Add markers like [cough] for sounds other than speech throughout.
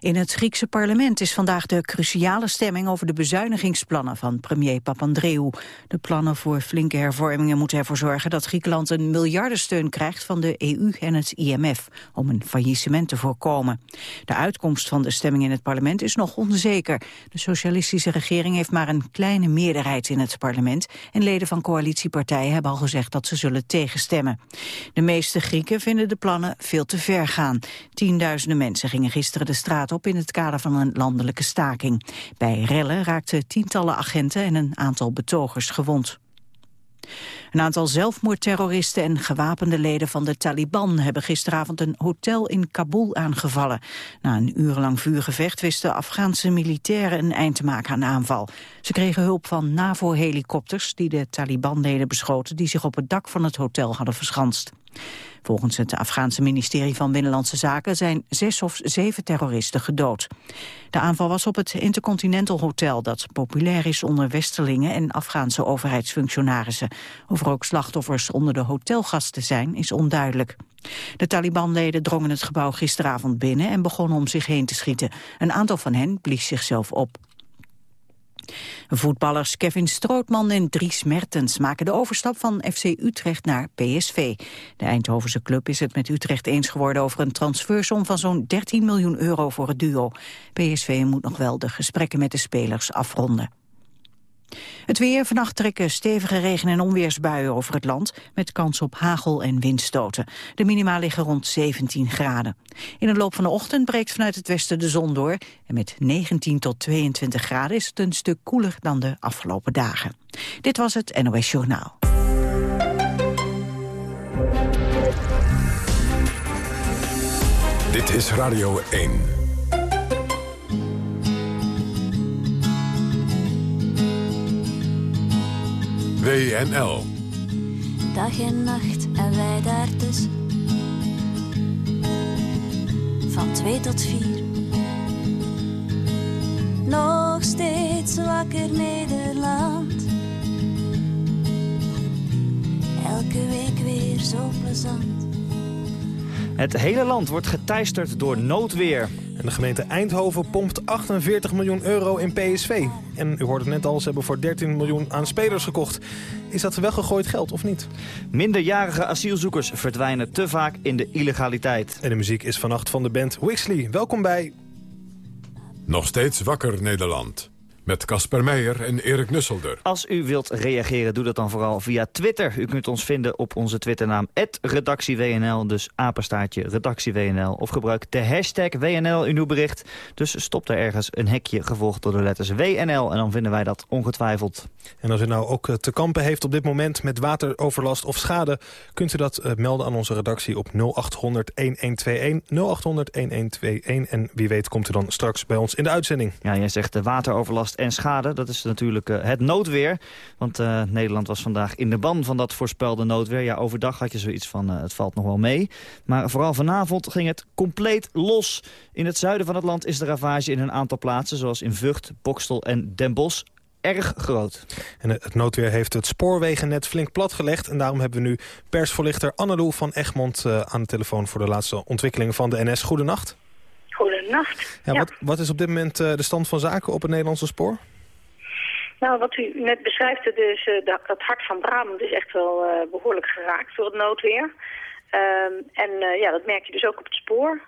In het Griekse parlement is vandaag de cruciale stemming over de bezuinigingsplannen van premier Papandreou. De plannen voor flinke hervormingen moeten ervoor zorgen dat Griekenland een miljardensteun krijgt van de EU en het IMF om een faillissement te voorkomen. De uitkomst van de stemming in het parlement is nog onzeker. De socialistische regering heeft maar een kleine meerderheid in het parlement en leden van coalitiepartijen hebben al gezegd dat ze zullen tegenstemmen. De meeste Grieken vinden de plannen veel te ver gaan. Tienduizenden mensen gingen gisteren de straat op in het kader van een landelijke staking. Bij rellen raakten tientallen agenten en een aantal betogers gewond. Een aantal zelfmoordterroristen en gewapende leden van de Taliban hebben gisteravond een hotel in Kabul aangevallen. Na een urenlang vuurgevecht wisten Afghaanse militairen een eind te maken aan de aanval. Ze kregen hulp van NAVO-helikopters die de Taliban-leden beschoten die zich op het dak van het hotel hadden verschanst. Volgens het Afghaanse ministerie van Binnenlandse Zaken zijn zes of zeven terroristen gedood. De aanval was op het Intercontinental Hotel dat populair is onder Westerlingen en Afghaanse overheidsfunctionarissen. Of er ook slachtoffers onder de hotelgasten zijn is onduidelijk. De Talibanleden drongen het gebouw gisteravond binnen en begonnen om zich heen te schieten. Een aantal van hen blies zichzelf op. Voetballers Kevin Strootman en Dries Mertens maken de overstap van FC Utrecht naar PSV. De Eindhovense club is het met Utrecht eens geworden over een transfersom van zo'n 13 miljoen euro voor het duo. PSV moet nog wel de gesprekken met de spelers afronden. Het weer. Vannacht trekken stevige regen- en onweersbuien over het land... met kans op hagel- en windstoten. De minima liggen rond 17 graden. In de loop van de ochtend breekt vanuit het westen de zon door... en met 19 tot 22 graden is het een stuk koeler dan de afgelopen dagen. Dit was het NOS Journaal. Dit is Radio 1. WNL. Dag en nacht en wij daartussen. Van twee tot vier. Nog steeds wakker Nederland. Elke week weer zo plezant. Het hele land wordt geteisterd door noodweer. En de gemeente Eindhoven pompt 48 miljoen euro in PSV. En u hoort het net al, ze hebben voor 13 miljoen aan spelers gekocht. Is dat weggegooid geld of niet? Minderjarige asielzoekers verdwijnen te vaak in de illegaliteit. En de muziek is vannacht van de band Wixley. Welkom bij... Nog steeds wakker Nederland. Met Casper Meijer en Erik Nusselder. Als u wilt reageren, doe dat dan vooral via Twitter. U kunt ons vinden op onze Twitternaam redactieWNL, dus apenstaartje redactieWNL. Of gebruik de hashtag WNL in uw bericht. Dus stop er ergens een hekje gevolgd door de letters WNL en dan vinden wij dat ongetwijfeld. En als u nou ook eh, te kampen heeft op dit moment met wateroverlast of schade... kunt u dat eh, melden aan onze redactie op 0800-1121. 0800-1121 en wie weet komt u dan straks bij ons in de uitzending. Ja, jij zegt de wateroverlast en schade. Dat is natuurlijk uh, het noodweer. Want uh, Nederland was vandaag in de ban van dat voorspelde noodweer. Ja, overdag had je zoiets van uh, het valt nog wel mee. Maar vooral vanavond ging het compleet los. In het zuiden van het land is de ravage in een aantal plaatsen... zoals in Vught, Bokstel en Den Bosch erg groot. En het noodweer heeft het spoorwegennet flink platgelegd. En daarom hebben we nu persvoorlichter Annelou van Egmond aan de telefoon... voor de laatste ontwikkelingen van de NS. Goedenacht. Goedenacht. Ja, Wat, wat is op dit moment uh, de stand van zaken op het Nederlandse spoor? Nou, wat u net beschrijft, dus, uh, dat, dat hart van Brabant is echt wel uh, behoorlijk geraakt door het noodweer. Ehm, en ja, dat merk je dus ook op het spoor.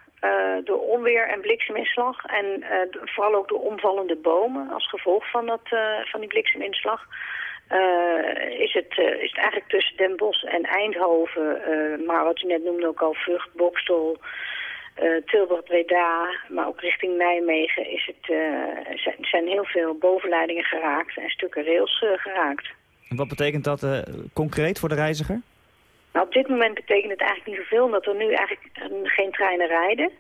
door onweer en blikseminslag. En vooral ook door omvallende bomen als gevolg van, dat, van die blikseminslag. is, het, is het eigenlijk tussen Den Bosch en Eindhoven, maar wat u net noemde ook al, Vught, Bokstel, uh, Tilburg, Breda, maar ook richting Nijmegen is het, uh, zijn, zijn heel veel bovenleidingen geraakt en stukken rails uh, geraakt. En wat betekent dat concreet voor de reiziger? Nou, op dit moment betekent het eigenlijk niet zoveel, omdat er nu eigenlijk geen treinen rijden.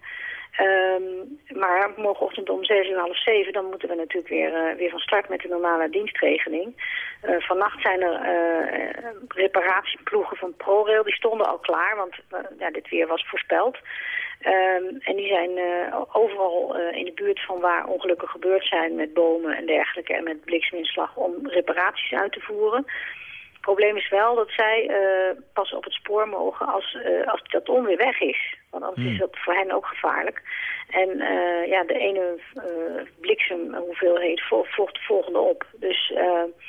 Um, maar morgenochtend om 7 uur half 7, dan moeten we natuurlijk weer, weer van start met de normale dienstregeling. vannacht zijn er reparatieploegen van ProRail, die stonden al klaar, want ja, dit weer was voorspeld. Um, en die zijn uh, overal uh, in de buurt van waar ongelukken gebeurd zijn met bomen en dergelijke en met blikseminslag om reparaties uit te voeren. probleem is wel dat zij uh, pas op het spoor mogen als, als dat onweer weg is. Want anders is Hmm. dat voor hen ook gevaarlijk. En ja, de ene bliksem hoeveelheid volgt de volgende op. Dus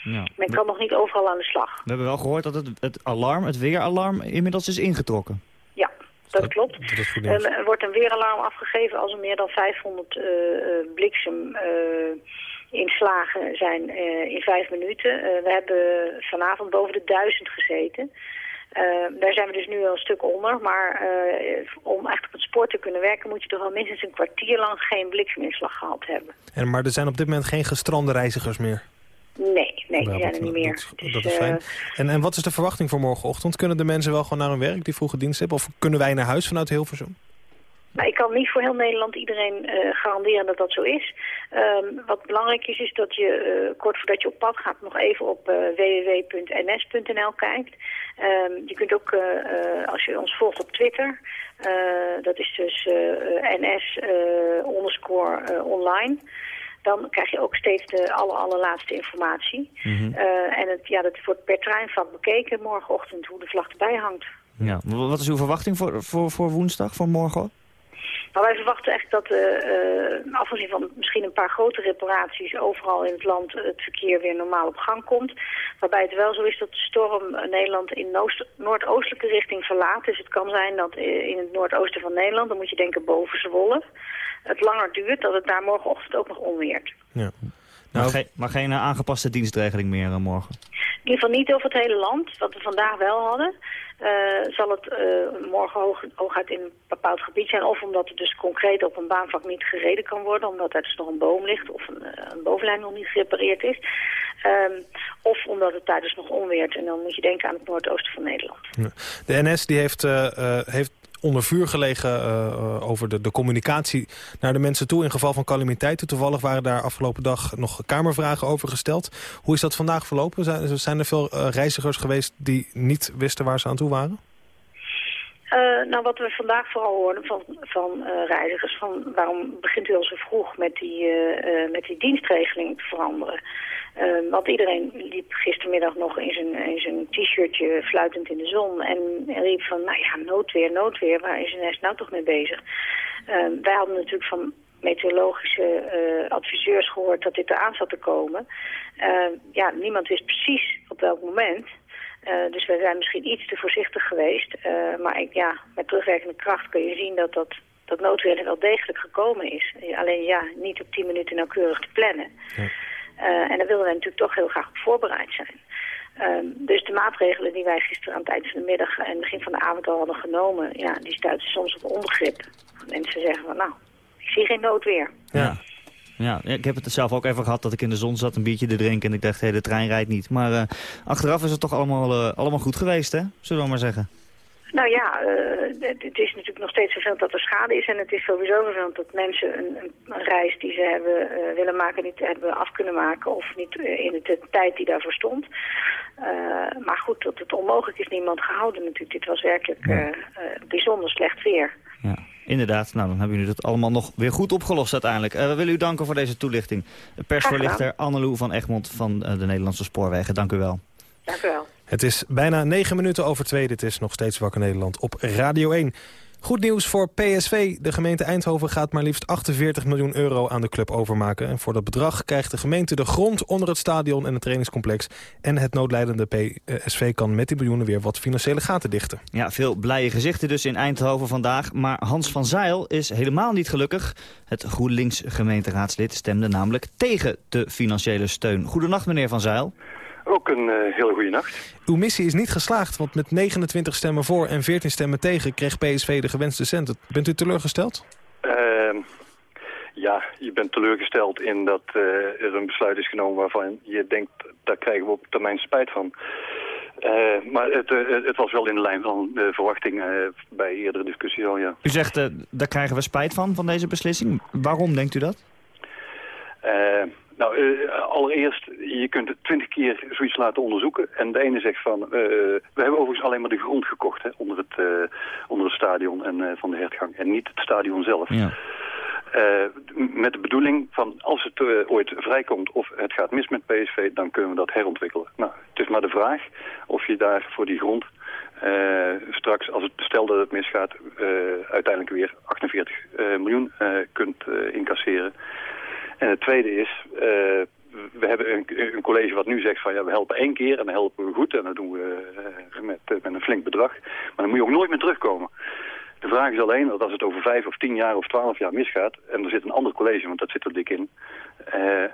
ja. men kan nog niet overal aan de slag. We hebben wel gehoord dat het, het alarm, het weeralarm, inmiddels is ingetrokken. Dat klopt. Dat Um, nieuws. er wordt een weeralarm afgegeven als er meer dan 500 uh, bliksem uh, inslagen zijn in vijf minuten. We hebben vanavond boven de duizend gezeten. Uh, daar zijn we dus nu al een stuk onder. Maar uh, om echt op het spoor te kunnen werken... moet je toch wel minstens een kwartier lang geen blikseminslag gehad hebben. En, maar er zijn op dit moment geen gestrande reizigers meer? Nee, nee, die Ja, zijn dat- er niet meer. Dat, Dus, dat is fijn. En, en wat is de verwachting voor morgenochtend? Kunnen de mensen wel gewoon naar hun werk die vroege dienst hebben? Of kunnen wij naar huis vanuit Hilversum? Nou, ik kan niet voor heel Nederland iedereen uh, garanderen dat dat zo is. Um, wat belangrijk is, is dat je uh, kort voordat je op pad gaat nog even op uh, www.ns.nl kijkt. Um, je kunt ook, als je ons volgt op Twitter, dat is dus ns onderscore online dan krijg je ook steeds de aller, allerlaatste informatie. Mm -hmm. uh, en het, ja, dat wordt per treinvak bekeken morgenochtend hoe de vlag erbij hangt. Ja. Wat is uw verwachting voor, voor, voor woensdag, voor morgen? Nou, wij verwachten echt dat, uh, uh, afgezien van misschien een paar grote reparaties, overal in het land het verkeer weer normaal op gang komt. Waarbij het wel zo is dat de storm Nederland in noordoostelijke richting verlaat. Dus het kan zijn dat in het noordoosten van Nederland, dan moet je denken boven Zwolle, het langer duurt, dat het daar morgenochtend ook nog onweert. Ja. Maar, Nou, geen, maar geen uh, aangepaste dienstregeling meer uh, morgen? In ieder geval niet over het hele land, wat we vandaag wel hadden. Uh, zal het uh, morgen hoog, hooguit in een bepaald gebied zijn. Of omdat het dus concreet op een baanvak niet gereden kan worden. Omdat er dus nog een boom ligt of een, uh, een bovenlijn nog niet gerepareerd is. Um, of omdat het daar dus nog onweert. En dan moet je denken aan het noordoosten van Nederland. De NS die heeft, heeft onder vuur gelegen uh, over de, de communicatie naar de mensen toe in geval van calamiteiten. Toevallig waren daar afgelopen dag nog kamervragen over gesteld. Hoe is dat vandaag verlopen? Zijn, zijn er veel uh, reizigers geweest die niet wisten waar ze aan toe waren? Nou, wat we vandaag vooral hoorden van, van reizigers... van waarom begint u al zo vroeg met die, met die dienstregeling te veranderen? Want iedereen liep gistermiddag nog in zijn, in zijn t-shirtje fluitend in de zon... en riep van, nou ja, noodweer, noodweer, waar is NS nou toch mee bezig? wij hadden natuurlijk van meteorologische adviseurs gehoord dat dit eraan zat te komen. ja, niemand wist precies op welk moment... Uh, dus we zijn misschien iets te voorzichtig geweest. Uh, maar ik, ja, met terugwerkende kracht kun je zien dat dat, dat noodweer er wel degelijk gekomen is. Alleen ja, niet op 10 minuten nauwkeurig te plannen. Ja. Uh, en daar wilden wij natuurlijk toch heel graag op voorbereid zijn. dus de maatregelen die wij gisteren aan het eind van de middag en begin van de avond al hadden genomen... Ja, die stuiten soms op onbegrip. Mensen zeggen van nou, ik zie geen noodweer. Ja. Ja, ik heb het zelf ook even gehad dat ik in de zon zat een biertje te drinken... en ik dacht, hé, de trein rijdt niet. Maar uh, achteraf is het toch allemaal, uh, allemaal goed geweest, hè? Zullen we maar zeggen. Nou ja, uh, het is natuurlijk nog steeds vervelend dat er schade is. En het is sowieso vervelend dat mensen een, een reis die ze hebben willen maken... niet hebben af kunnen maken of niet in de tijd die daarvoor stond. maar goed, dat het onmogelijk is niemand gehouden natuurlijk. Dit was werkelijk ja. bijzonder slecht weer. Ja. Inderdaad, nou dan hebben jullie dat allemaal nog weer goed opgelost uiteindelijk. We willen u danken voor deze toelichting. Persverlichter Annelou van Egmond van de Nederlandse Spoorwegen. Dank u wel. Dank u wel. Het is bijna negen minuten over twee. Dit is nog steeds Wakker Nederland op Radio 1. Goed nieuws voor PSV. De gemeente Eindhoven gaat maar liefst 48 miljoen euro aan de club overmaken. En voor dat bedrag krijgt de gemeente de grond onder het stadion en het trainingscomplex. En het noodlijdende PSV kan met die miljoenen weer wat financiële gaten dichten. Ja, veel blije gezichten dus in Eindhoven vandaag. Maar Hans van Zeil is helemaal niet gelukkig. Het GroenLinks gemeenteraadslid stemde namelijk tegen de financiële steun. Goedenacht meneer van Zeil. Ook een uh, hele goede nacht. Uw missie is niet geslaagd, want met 29 stemmen voor en 14 stemmen tegen... kreeg PSV de gewenste centen. Bent u teleurgesteld? Uh, ja, je bent teleurgesteld in dat uh, er een besluit is genomen waarvan je denkt... daar krijgen we op termijn spijt van. Uh, maar het, uh, het, was wel in de lijn van de verwachting bij eerdere discussies al, ja. U zegt, daar krijgen we spijt van, van deze beslissing. Waarom denkt u dat? Nou, uh, allereerst, je kunt twintig keer zoiets laten onderzoeken. En de ene zegt van, uh, we hebben overigens alleen maar de grond gekocht hè, onder, het, uh, onder het stadion en van de hertgang. En niet het stadion zelf. Ja. met de bedoeling van als het ooit vrijkomt of het gaat mis met PSV, dan kunnen we dat herontwikkelen. Nou, het is maar de vraag of je daar voor die grond straks, als het stel dat het misgaat, uiteindelijk weer 48 miljoen kunt incasseren. En het tweede is, we hebben een, een, college wat nu zegt van ja, we helpen één keer en dan helpen we goed en dat doen we uh, met, met een flink bedrag. Maar dan moet je ook nooit meer terugkomen. De vraag is alleen dat als het over vijf of tien jaar of twaalf jaar misgaat... en er zit een ander college, want dat zit er dik in...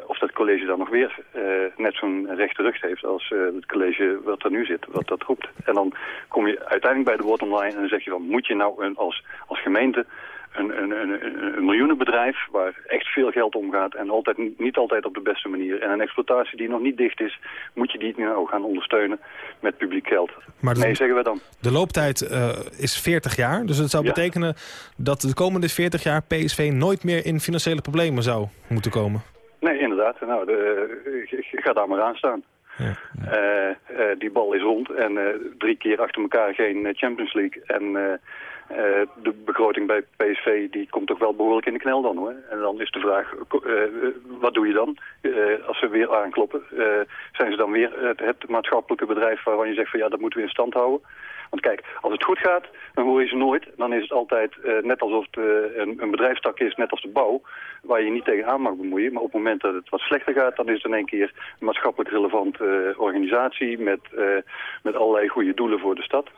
Of dat college dan nog weer net zo'n rechte rug heeft als het college wat er nu zit, wat dat roept. En dan kom je uiteindelijk bij de bottom line en dan zeg je van... moet je nou als, als gemeente een, een, een, een, miljoenenbedrijf waar echt veel geld omgaat en altijd, niet altijd op de beste manier. En een exploitatie die nog niet dicht is, moet je die nou gaan ondersteunen met publiek geld. Maar nee, zeggen we dan. De looptijd uh, is 40 jaar, dus het zou betekenen dat de komende 40 jaar PSV nooit meer in financiële problemen zou moeten komen. Nee, inderdaad. Nou, de, ga daar maar aan staan. Ja, uh, die bal is rond en drie keer achter elkaar geen Champions League. En uh, de begroting bij PSV die komt toch wel behoorlijk in de knel dan hoor. En dan is de vraag, uh, wat doe je dan als ze weer aankloppen? zijn ze dan weer het, het, maatschappelijke bedrijf waarvan je zegt van ja, dat moeten we in stand houden? Want kijk, als het goed gaat, dan hoor je ze nooit. Dan is het altijd net alsof het een, een bedrijfstak is, net als de bouw, waar je niet tegenaan mag bemoeien. Maar op het moment dat het wat slechter gaat, dan is het in één keer een maatschappelijk relevante organisatie met, met allerlei goede doelen voor de stad.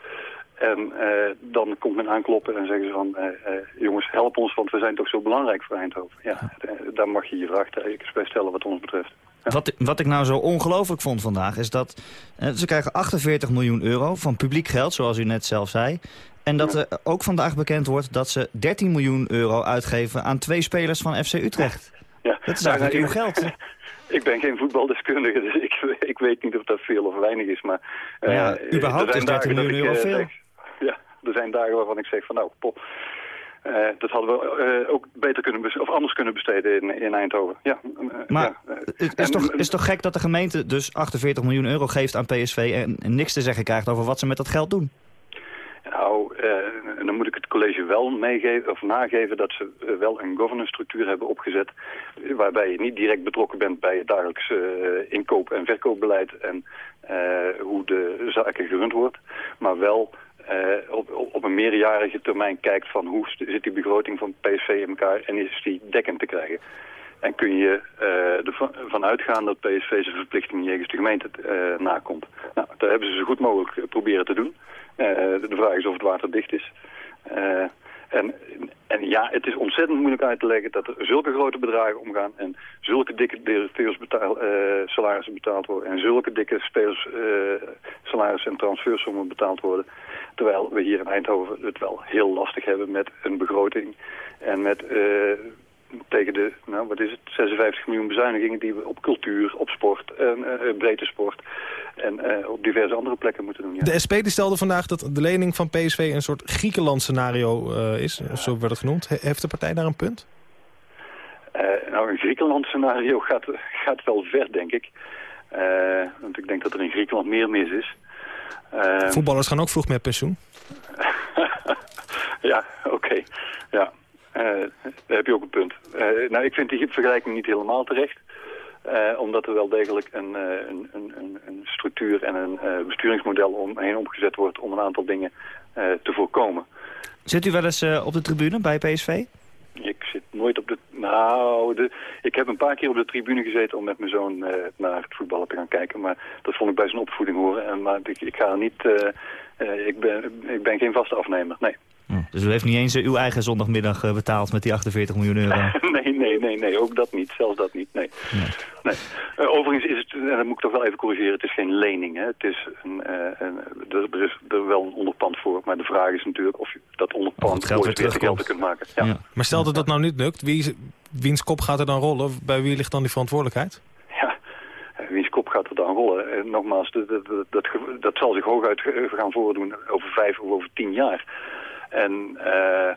En uh, dan komt men aankloppen en zeggen ze van... Uh, uh, jongens, help ons, want we zijn toch zo belangrijk voor Eindhoven. Ja, daar mag je je vraag bij stellen wat ons betreft. Ja. Wat, wat ik nou zo ongelooflijk vond vandaag is dat... ze krijgen 48 miljoen euro van publiek geld, zoals u net zelf zei. En dat er ook vandaag bekend wordt dat ze 13 miljoen euro uitgeven... aan twee spelers van FC Utrecht. Ja. Dat is eigenlijk uw geld. [laughs] Ik ben geen voetbaldeskundige, dus ik, [laughs] ik, weet niet of dat veel of weinig is. Maar, ja, überhaupt is 13 miljoen euro veel er zijn dagen waarvan ik zeg van nou, pop. Uh, dat hadden we uh, ook beter kunnen of anders kunnen besteden in, in Eindhoven. Ja, uh, maar ja. het is, toch, is toch gek dat de gemeente dus 48 miljoen euro geeft aan PSV... En, en niks te zeggen krijgt over wat ze met dat geld doen? Nou, dan moet ik het college wel meegeven of nageven dat ze wel een governance structuur hebben opgezet. Waarbij je niet direct betrokken bent bij het dagelijks inkoop- en verkoopbeleid en hoe de zaken gerund wordt. Maar wel uh, op, op, een meerjarige termijn kijkt van hoe zit die begroting van PSV in elkaar en is die dekkend te krijgen. En kun je uh, ervan uitgaan dat PSV zijn verplichting jegens de gemeente uh, nakomt. Nou, daar hebben ze zo goed mogelijk proberen te doen. de vraag is of het water dicht is. En, en ja, het is ontzettend moeilijk uit te leggen dat er zulke grote bedragen omgaan en zulke dikke directeurs uh, salarissen betaald worden en zulke dikke spelers uh, salarissen en transfersommen betaald worden. Terwijl we hier in Eindhoven het wel heel lastig hebben met een begroting en met uh, tegen de, nou wat is het, 56 miljoen bezuinigingen die we op cultuur, op sport en breedte sport en uh, op diverse andere plekken moeten doen. Ja. De SP die stelde vandaag dat de lening van PSV een soort Griekenland scenario uh, is, of zo werd het genoemd. heeft de partij daar een punt? nou, een Griekenland scenario gaat, gaat wel ver, denk ik. want ik denk dat er in Griekenland meer mis is. Voetballers gaan ook vroeg met pensioen. [laughs] ja, oké. Ja. Uh, daar heb je ook een punt. Uh, nou, ik vind die vergelijking niet helemaal terecht. Uh, omdat er wel degelijk een, een, een, een structuur en een besturingsmodel omheen omgezet wordt om een aantal dingen te voorkomen. Zit u wel eens op de tribune bij PSV? Ik zit nooit op de... Nou, de, ik heb een paar keer op de tribune gezeten om met mijn zoon naar het voetballen te gaan kijken. Maar dat vond ik bij zijn opvoeding horen. En, maar ik, ik ga niet... ik, ben, ik ben geen vaste afnemer, nee. Dus u heeft niet eens uw eigen zondagmiddag eh, betaald met die 48 miljoen euro? [laughs] nee, nee, nee, nee, ook dat niet. Zelfs dat niet, nee. nee. Uh, overigens is het, en dat moet ik toch wel even corrigeren, het is geen lening. Hè. Het is een, uh, een er, is er wel een onderpand voor, maar de vraag is natuurlijk of je dat onderpand geld weer geld kunt maken. Ja. ja. Maar stel dat dat nou niet lukt, wie, wiens kop gaat er dan rollen? Bij wie ligt dan die verantwoordelijkheid? Ja, wiens kop gaat er dan rollen? En nogmaals, dat, dat, dat, dat zal zich hooguit gaan voordoen over vijf of over tien jaar. En uh,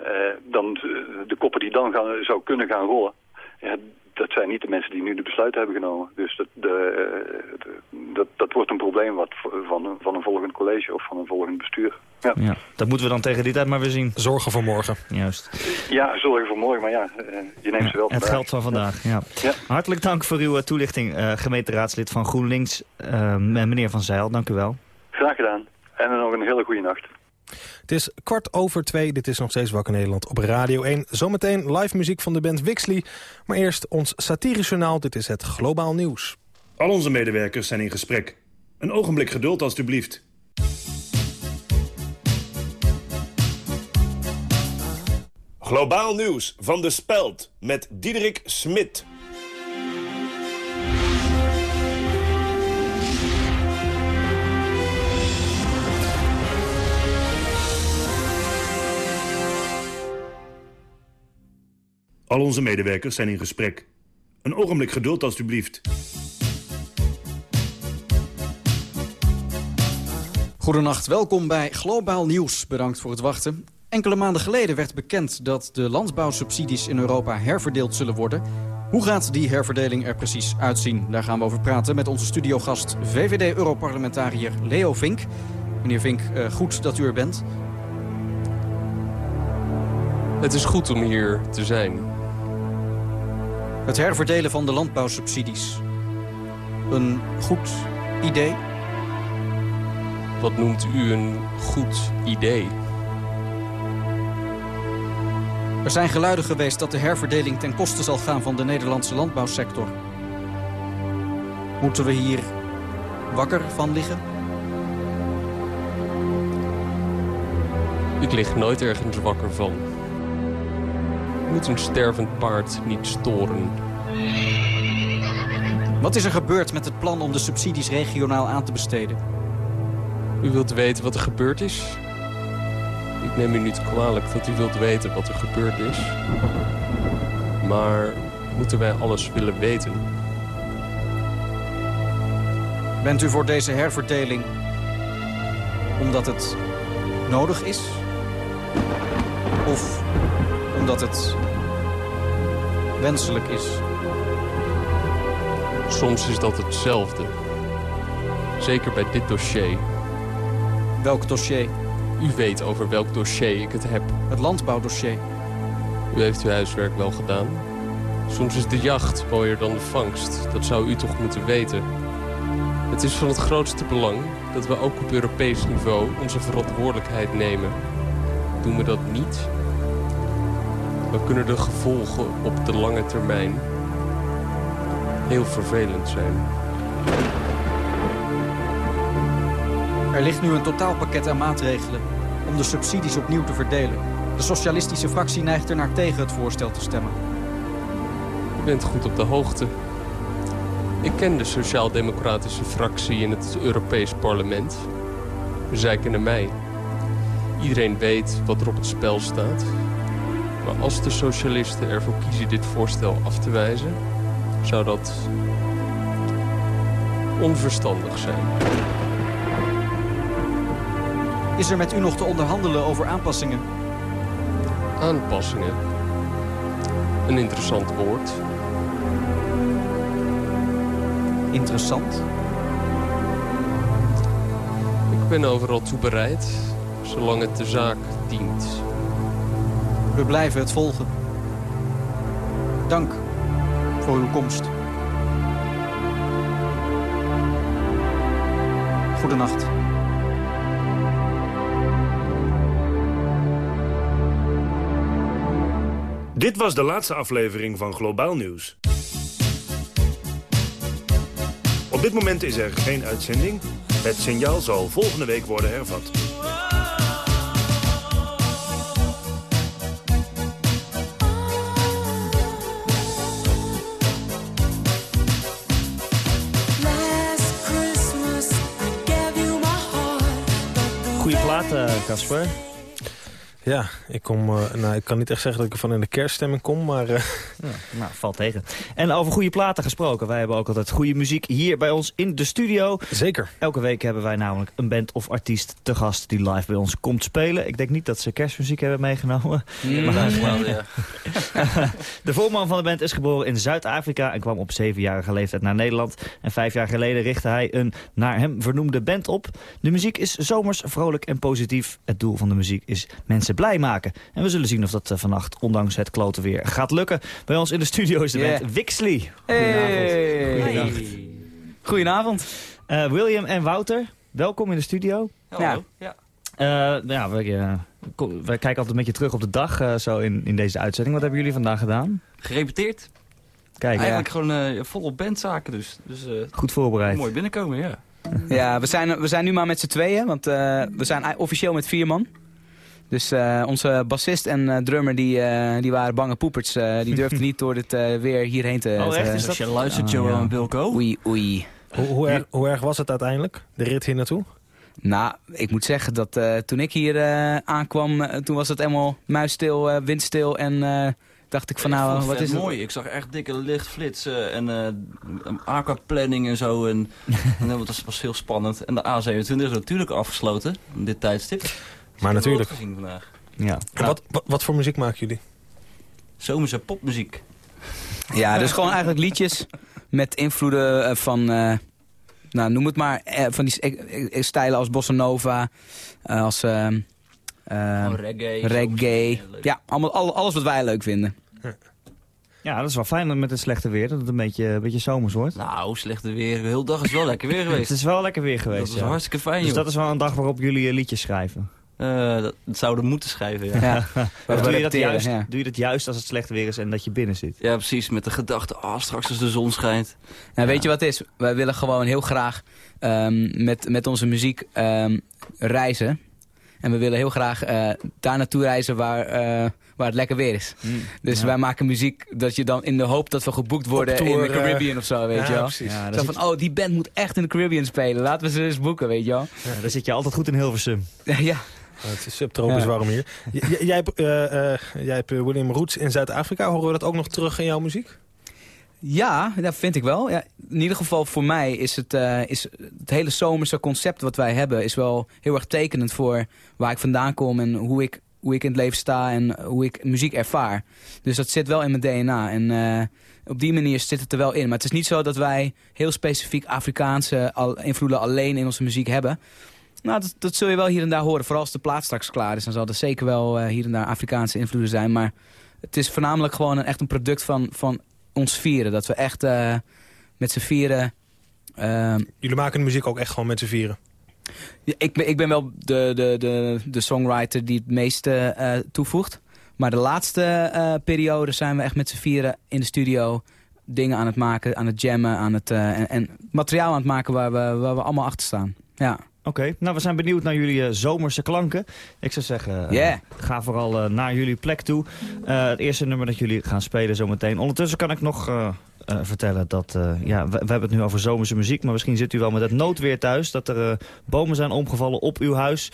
uh, dan de koppen die dan gaan, zou kunnen gaan rollen, ja, dat zijn niet de mensen die nu de besluiten hebben genomen. Dus dat, de, dat, dat wordt een probleem wat, van, van een volgend college of van een volgend bestuur. Ja. ja. dat moeten we dan tegen die tijd maar weer zien. Zorgen voor morgen. Juist. Ja, zorgen voor morgen, maar ja, je neemt ze wel Het geld van vandaag, ja. ja. Hartelijk dank voor uw toelichting, uh, gemeenteraadslid van GroenLinks, uh, meneer Van Zeil. Dank u wel. Graag gedaan. En nog een hele goede nacht. Het is kwart over twee. Dit is nog steeds Wakker Nederland op Radio 1. Zometeen live muziek van de band Wixley. Maar eerst ons satirisch journaal. Dit is het Globaal Nieuws. Al onze medewerkers zijn in gesprek. Een ogenblik geduld, alstublieft. Globaal Nieuws van de Speld met Diederik Smit. Al onze medewerkers zijn in gesprek. Een ogenblik geduld, alstublieft. Goedenacht, welkom bij Globaal Nieuws. Bedankt voor het wachten. Enkele maanden geleden werd bekend dat de landbouwsubsidies in Europa herverdeeld zullen worden. Hoe gaat die herverdeling er precies uitzien? Daar gaan we over praten met onze studiogast VVD-europarlementariër Leo Vink. Meneer Vink, eh, goed dat u er bent. Het is goed om hier te zijn. Het herverdelen van de landbouwsubsidies. Een goed idee? Wat noemt u een goed idee? Er zijn geluiden geweest dat de herverdeling ten koste zal gaan van de Nederlandse landbouwsector. Moeten we hier wakker van liggen? Ik lig nooit ergens wakker van moet een stervend paard niet storen. Wat is er gebeurd met het plan om de subsidies regionaal aan te besteden? U wilt weten wat er gebeurd is? Ik neem u niet kwalijk dat u wilt weten wat er gebeurd is. Maar moeten wij alles willen weten? Bent u voor deze herverdeling omdat het nodig is? Of omdat het wenselijk is. Soms is dat hetzelfde. Zeker bij dit dossier. Welk dossier? U weet over welk dossier ik het heb. Het landbouwdossier. U heeft uw huiswerk wel gedaan. Soms is de jacht mooier dan de vangst. Dat zou u toch moeten weten. Het is van het grootste belang dat we ook op Europees niveau onze verantwoordelijkheid nemen. Doen we dat niet, dan kunnen de gevolgen op de lange termijn heel vervelend zijn. Er ligt nu een totaalpakket aan maatregelen om de subsidies opnieuw te verdelen. De socialistische fractie neigt er naar tegen het voorstel te stemmen. U bent goed op de hoogte. Ik ken de sociaal-democratische fractie in het Europees parlement. Zij kennen mij. Iedereen weet wat er op het spel staat. Maar als de socialisten ervoor kiezen dit voorstel af te wijzen... zou dat onverstandig zijn. Is er met u nog te onderhandelen over aanpassingen? Aanpassingen? Een interessant woord. Interessant? Ik ben overal toe bereid, zolang het de zaak dient. We blijven het volgen. Dank voor uw komst. Goedenacht. Dit was de laatste aflevering van Globaal Nieuws. Op dit moment is er geen uitzending. Het signaal zal volgende week worden hervat. Casper. Ja, ik, kom, uh, nou, ik kan niet echt zeggen dat ik van in de kerststemming kom, maar... Uh... Ja, nou, valt tegen. En over goede platen gesproken. Wij hebben ook altijd goede muziek hier bij ons in de studio. Zeker. Elke week hebben wij namelijk een band of artiest te gast die live bij ons komt spelen. Ik denk niet dat ze kerstmuziek hebben meegenomen. Mm, maar... wel, ja. [laughs] de voorman van de band is geboren in Zuid-Afrika en kwam op zevenjarige leeftijd naar Nederland. En vijf jaar geleden richtte hij een naar hem vernoemde band op. De muziek is zomers, vrolijk en positief. Het doel van de muziek is mensen blij maken. En we zullen zien of dat uh, vannacht, ondanks het klote weer, gaat lukken. Bij ons in de studio is de yeah. band Wixley. Goedenavond. Hey. Goedenavond. Uh, William en Wouter, welkom in de studio. Hallo. Ja. Uh, ja, we, we, kijken altijd een beetje terug op de dag zo in, in deze uitzending. Wat hebben jullie vandaag gedaan? Gerepeteerd. Kijk, Eigenlijk ja. gewoon volop bandzaken dus. dus Goed voorbereid. Mooi binnenkomen, ja. Ja, we zijn, we zijn nu maar met z'n tweeën, want we zijn officieel met vier man. Dus uh, onze bassist en uh, drummer die, uh, die waren bange poeperts. die durfden [laughs] niet door het weer hierheen te... Oh echt? Is dat... Je luistert ah, Joel ja. en Bilko? Oei, oei. Hoe, hoe, erg, hoe erg was het uiteindelijk, de rit hier naartoe? Nou, ik moet zeggen dat toen ik hier aankwam, toen was het helemaal muisstil, windstil en dacht ik van nou, wat is het? mooi. Ik zag echt dikke lichtflitsen en uh, aquaplanning en zo. En, [laughs] en dat was heel spannend. En de A27 is natuurlijk afgesloten, dit tijdstip. Maar natuurlijk. Gezien vandaag. Ja. En wat, wat, wat, voor muziek maken jullie? Zomerse popmuziek. Ja, dus gewoon eigenlijk liedjes met invloeden eh, van, uh, nou noem het maar, uh, van die stijlen als bossa nova, als oh, reggae. reggae. Ja, allemaal, alles wat wij leuk vinden. Ja, dat is wel fijn met het slechte weer, dat het een beetje, een beetje zomers wordt. Nou, slechte weer, de hele dag is wel lekker weer [laughs] geweest. het is wel lekker weer geweest, Dat is hartstikke fijn, Dus dat is wel een dag waarop jullie liedjes schrijven. Uh, dat zouden moeten schrijven, ja. ja. [laughs] doe, je dat juist, ja. doe je dat juist als het slecht weer is en dat je binnen zit? Ja, precies. Met de gedachte, ah, oh, straks als de zon schijnt. Nou, weet je wat het is? Wij willen gewoon heel graag um, met, met onze muziek um, reizen. En we willen heel graag uh, daar naartoe reizen waar, uh, waar het lekker weer is. Mm, dus ja. wij maken muziek dat je dan in de hoop dat we geboekt worden tour, in de Caribbean of zo, weet ja, je wel. Precies. Ja, zo van, oh, die band moet echt in de Caribbean spelen. Laten we ze eens boeken, weet je wel. Ja, daar zit je altijd goed in Hilversum. [laughs] ja. Het is subtropisch warm hier. jij, hebt, uh, uh, jij hebt William Roots in Zuid-Afrika. Horen we dat ook nog terug in jouw muziek? Ja, dat vind ik wel. Ja, in ieder geval voor mij is het, uh, is het hele zomerse concept wat wij hebben... is wel heel erg tekenend voor waar ik vandaan kom... en hoe ik, hoe ik in het leven sta en hoe ik muziek ervaar. Dus dat zit wel in mijn DNA. En uh, op die manier zit het er wel in. Maar het is niet zo dat wij heel specifiek Afrikaanse al, invloeden alleen in onze muziek hebben... Nou, dat, dat, zul je wel hier en daar horen. Vooral als de plaat straks klaar is, dan zal er zeker wel uh, hier en daar Afrikaanse invloeden zijn. Maar het is voornamelijk gewoon een, echt een product van, van ons vieren. Dat we echt uh, met z'n vieren... Uh, Jullie maken de muziek ook echt gewoon met z'n vieren? Ja, ik, ben, ik ben wel de, de, de, de songwriter die het meeste uh, toevoegt. Maar de laatste periode zijn we echt met z'n vieren in de studio dingen aan het maken, aan het jammen, aan het, en, en, materiaal aan het maken waar we, waar we allemaal achter staan. Ja. Oké, nou we zijn benieuwd naar jullie uh, zomerse klanken. Ik zou zeggen, uh, ga vooral uh, naar jullie plek toe. het eerste nummer dat jullie gaan spelen zometeen. Ondertussen kan ik nog uh, vertellen dat... Uh, ja, we, hebben het nu over zomerse muziek... maar misschien zit u wel met het noodweer thuis... dat er uh, bomen zijn omgevallen op uw huis.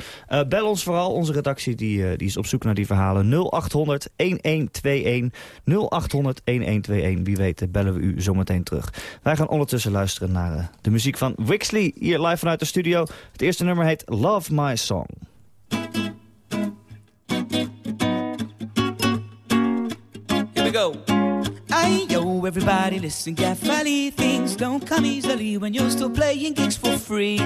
bel ons vooral. Onze redactie die, die is op zoek naar die verhalen. 0800 1121 0800 1121. Wie weet bellen we u zometeen terug. Wij gaan ondertussen luisteren naar de muziek van Wixley... hier live vanuit de studio. Het eerste nummer heet Love My Song. Here we go. Hey yo, everybody listen carefully. Things don't come easily when you're still playing gigs for free.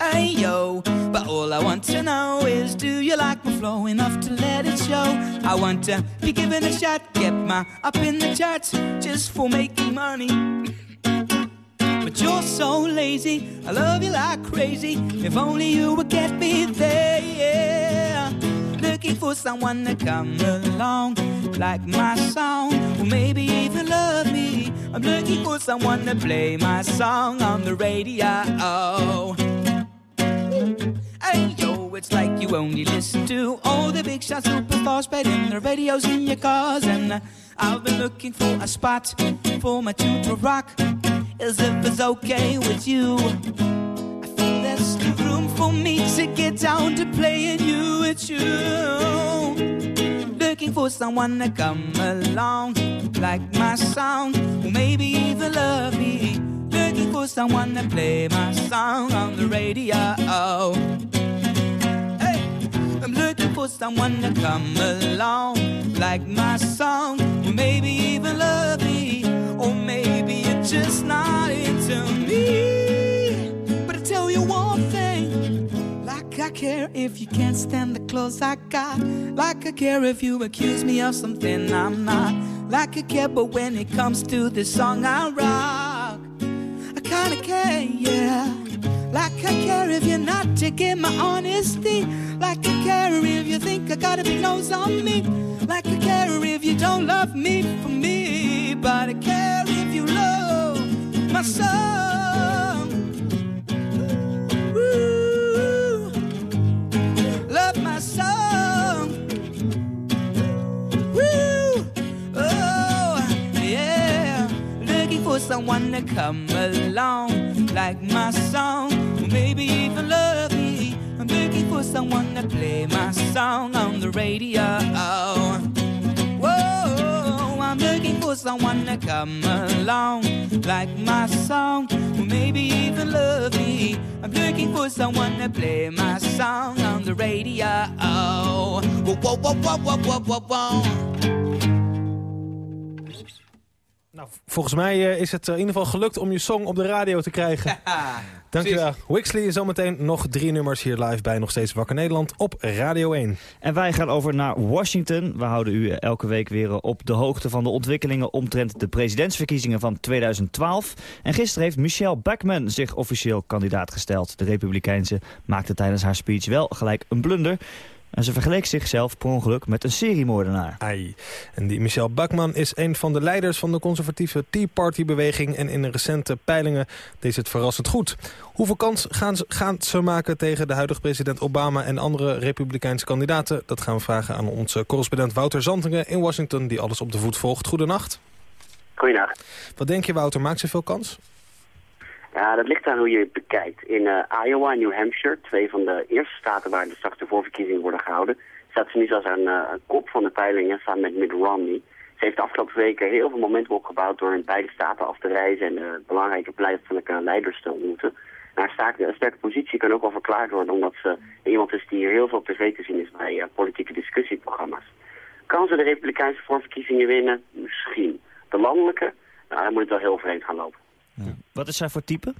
Hey yo, but all I want to know is do you like my flow enough to let it show? I want to be given a shot, get my up in the charts just for making money. But you're so lazy, I love you like crazy. If only you would get me there. Yeah. Looking for someone to come along like my song, or maybe even love me. I'm looking for someone to play my song on the radio. Hey yo, it's like you only listen to all the big shot superstars spreading their radios in your cars. And I've been looking for a spot for my tune to rock, as if it's okay with you. For me to get down to playing you with you. Looking for someone to come along, like my song, or maybe even love me. Looking for someone to play my song on the radio. Hey, I'm looking for someone to come along, like my song, or maybe even love me, or maybe you're just not into me. But I tell you one thing, I care if you can't stand the clothes I got, like I care if you accuse me of something I'm not, like I care, but when it comes to this song I rock, I kinda care, yeah. Like I care if you're not taking my honesty. Like I care if you think I got a big nose on me. Like I care if you don't love me for me. But I care if you love my song. For someone to come along, like my song, or maybe even love me. I'm looking for someone to play my song on the radio. Whoa, I'm looking for someone to come along, like my song, or maybe even love me. I'm looking for someone to play my song on the radio. Whoa, whoa, whoa, whoa, whoa, whoa, whoa. Nou, volgens mij eh, is het eh, in ieder geval gelukt om je song op de radio te krijgen. [laughs] Dankjewel. Wixley, zometeen nog drie nummers hier live bij Nog Steeds Wakker Nederland op Radio 1. En wij gaan over naar Washington. We houden u elke week weer op de hoogte van de ontwikkelingen omtrent de presidentsverkiezingen van 2012. En gisteren heeft Michelle Bachmann zich officieel kandidaat gesteld. De Republikeinse maakte tijdens haar speech wel gelijk een blunder. En ze vergeleek zichzelf per ongeluk met een seriemoordenaar. Ai. En die Michelle Bachmann is een van de leiders van de conservatieve Tea Party-beweging... en in de recente peilingen deed het verrassend goed. Hoeveel kans gaan ze, gaan ze maken tegen de huidige president Obama... en andere republikeinse kandidaten? Dat gaan we vragen aan onze correspondent Wouter Zantingen in Washington... die alles op de voet volgt. Goedenacht. Goedenacht. Wat denk je, Wouter? Maakt ze veel kans? Ja, dat ligt aan hoe je het bekijkt. In eh, Iowa en New Hampshire, twee van de eerste staten waar de de voorverkiezingen worden gehouden, staat ze nu zelfs aan uh, kop van de peilingen samen met Mitt Romney. Ze heeft de afgelopen weken heel veel momentum opgebouwd door in beide staten af te reizen en uh, belangrijke plaatselijke leiders te ontmoeten. Haar sterke, sterke positie kan ook wel verklaard worden omdat ze iemand is die hier heel veel op tv te zien is bij politieke discussieprogramma's. Kan ze de Republikeinse voorverkiezingen winnen? Misschien. De landelijke? Nou, dan moet het wel heel vreemd gaan lopen. Ja. Wat is zij voor type?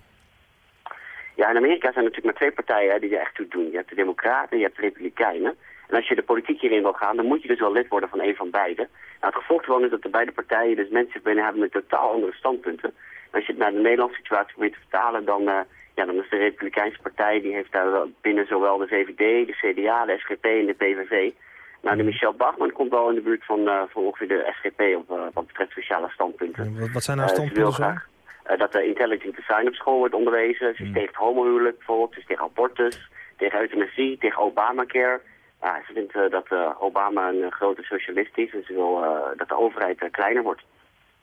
Ja, in Amerika zijn er natuurlijk maar twee partijen hè, die er echt toe doen. Je hebt de Democraten en je hebt de Republikeinen. En als je de politiek hierin wil gaan, dan moet je dus wel lid worden van een van beide. Nou, het gevolg ervan is dat de beide partijen dus mensen binnen hebben met totaal andere standpunten. En als je het naar de Nederlandse situatie probeert te vertalen, dan, uh, ja, dan is de Republikeinse partij, die heeft daar binnen zowel de VVD, de CDA, de SGP en de PVV. Nou, de Michel Bachmann komt wel in de buurt van, uh, van ongeveer de SGP op uh, wat betreft sociale standpunten. Wat, wat zijn haar standpunten zo? Uh, dat er intelligent design op school wordt onderwezen. Ze is mm. tegen het homohuwelijk bijvoorbeeld. Ze is tegen abortus, tegen euthanasie, tegen Obamacare. Ja, ze vindt uh, dat uh, Obama een grote socialist is. En ze wil dat de overheid kleiner wordt.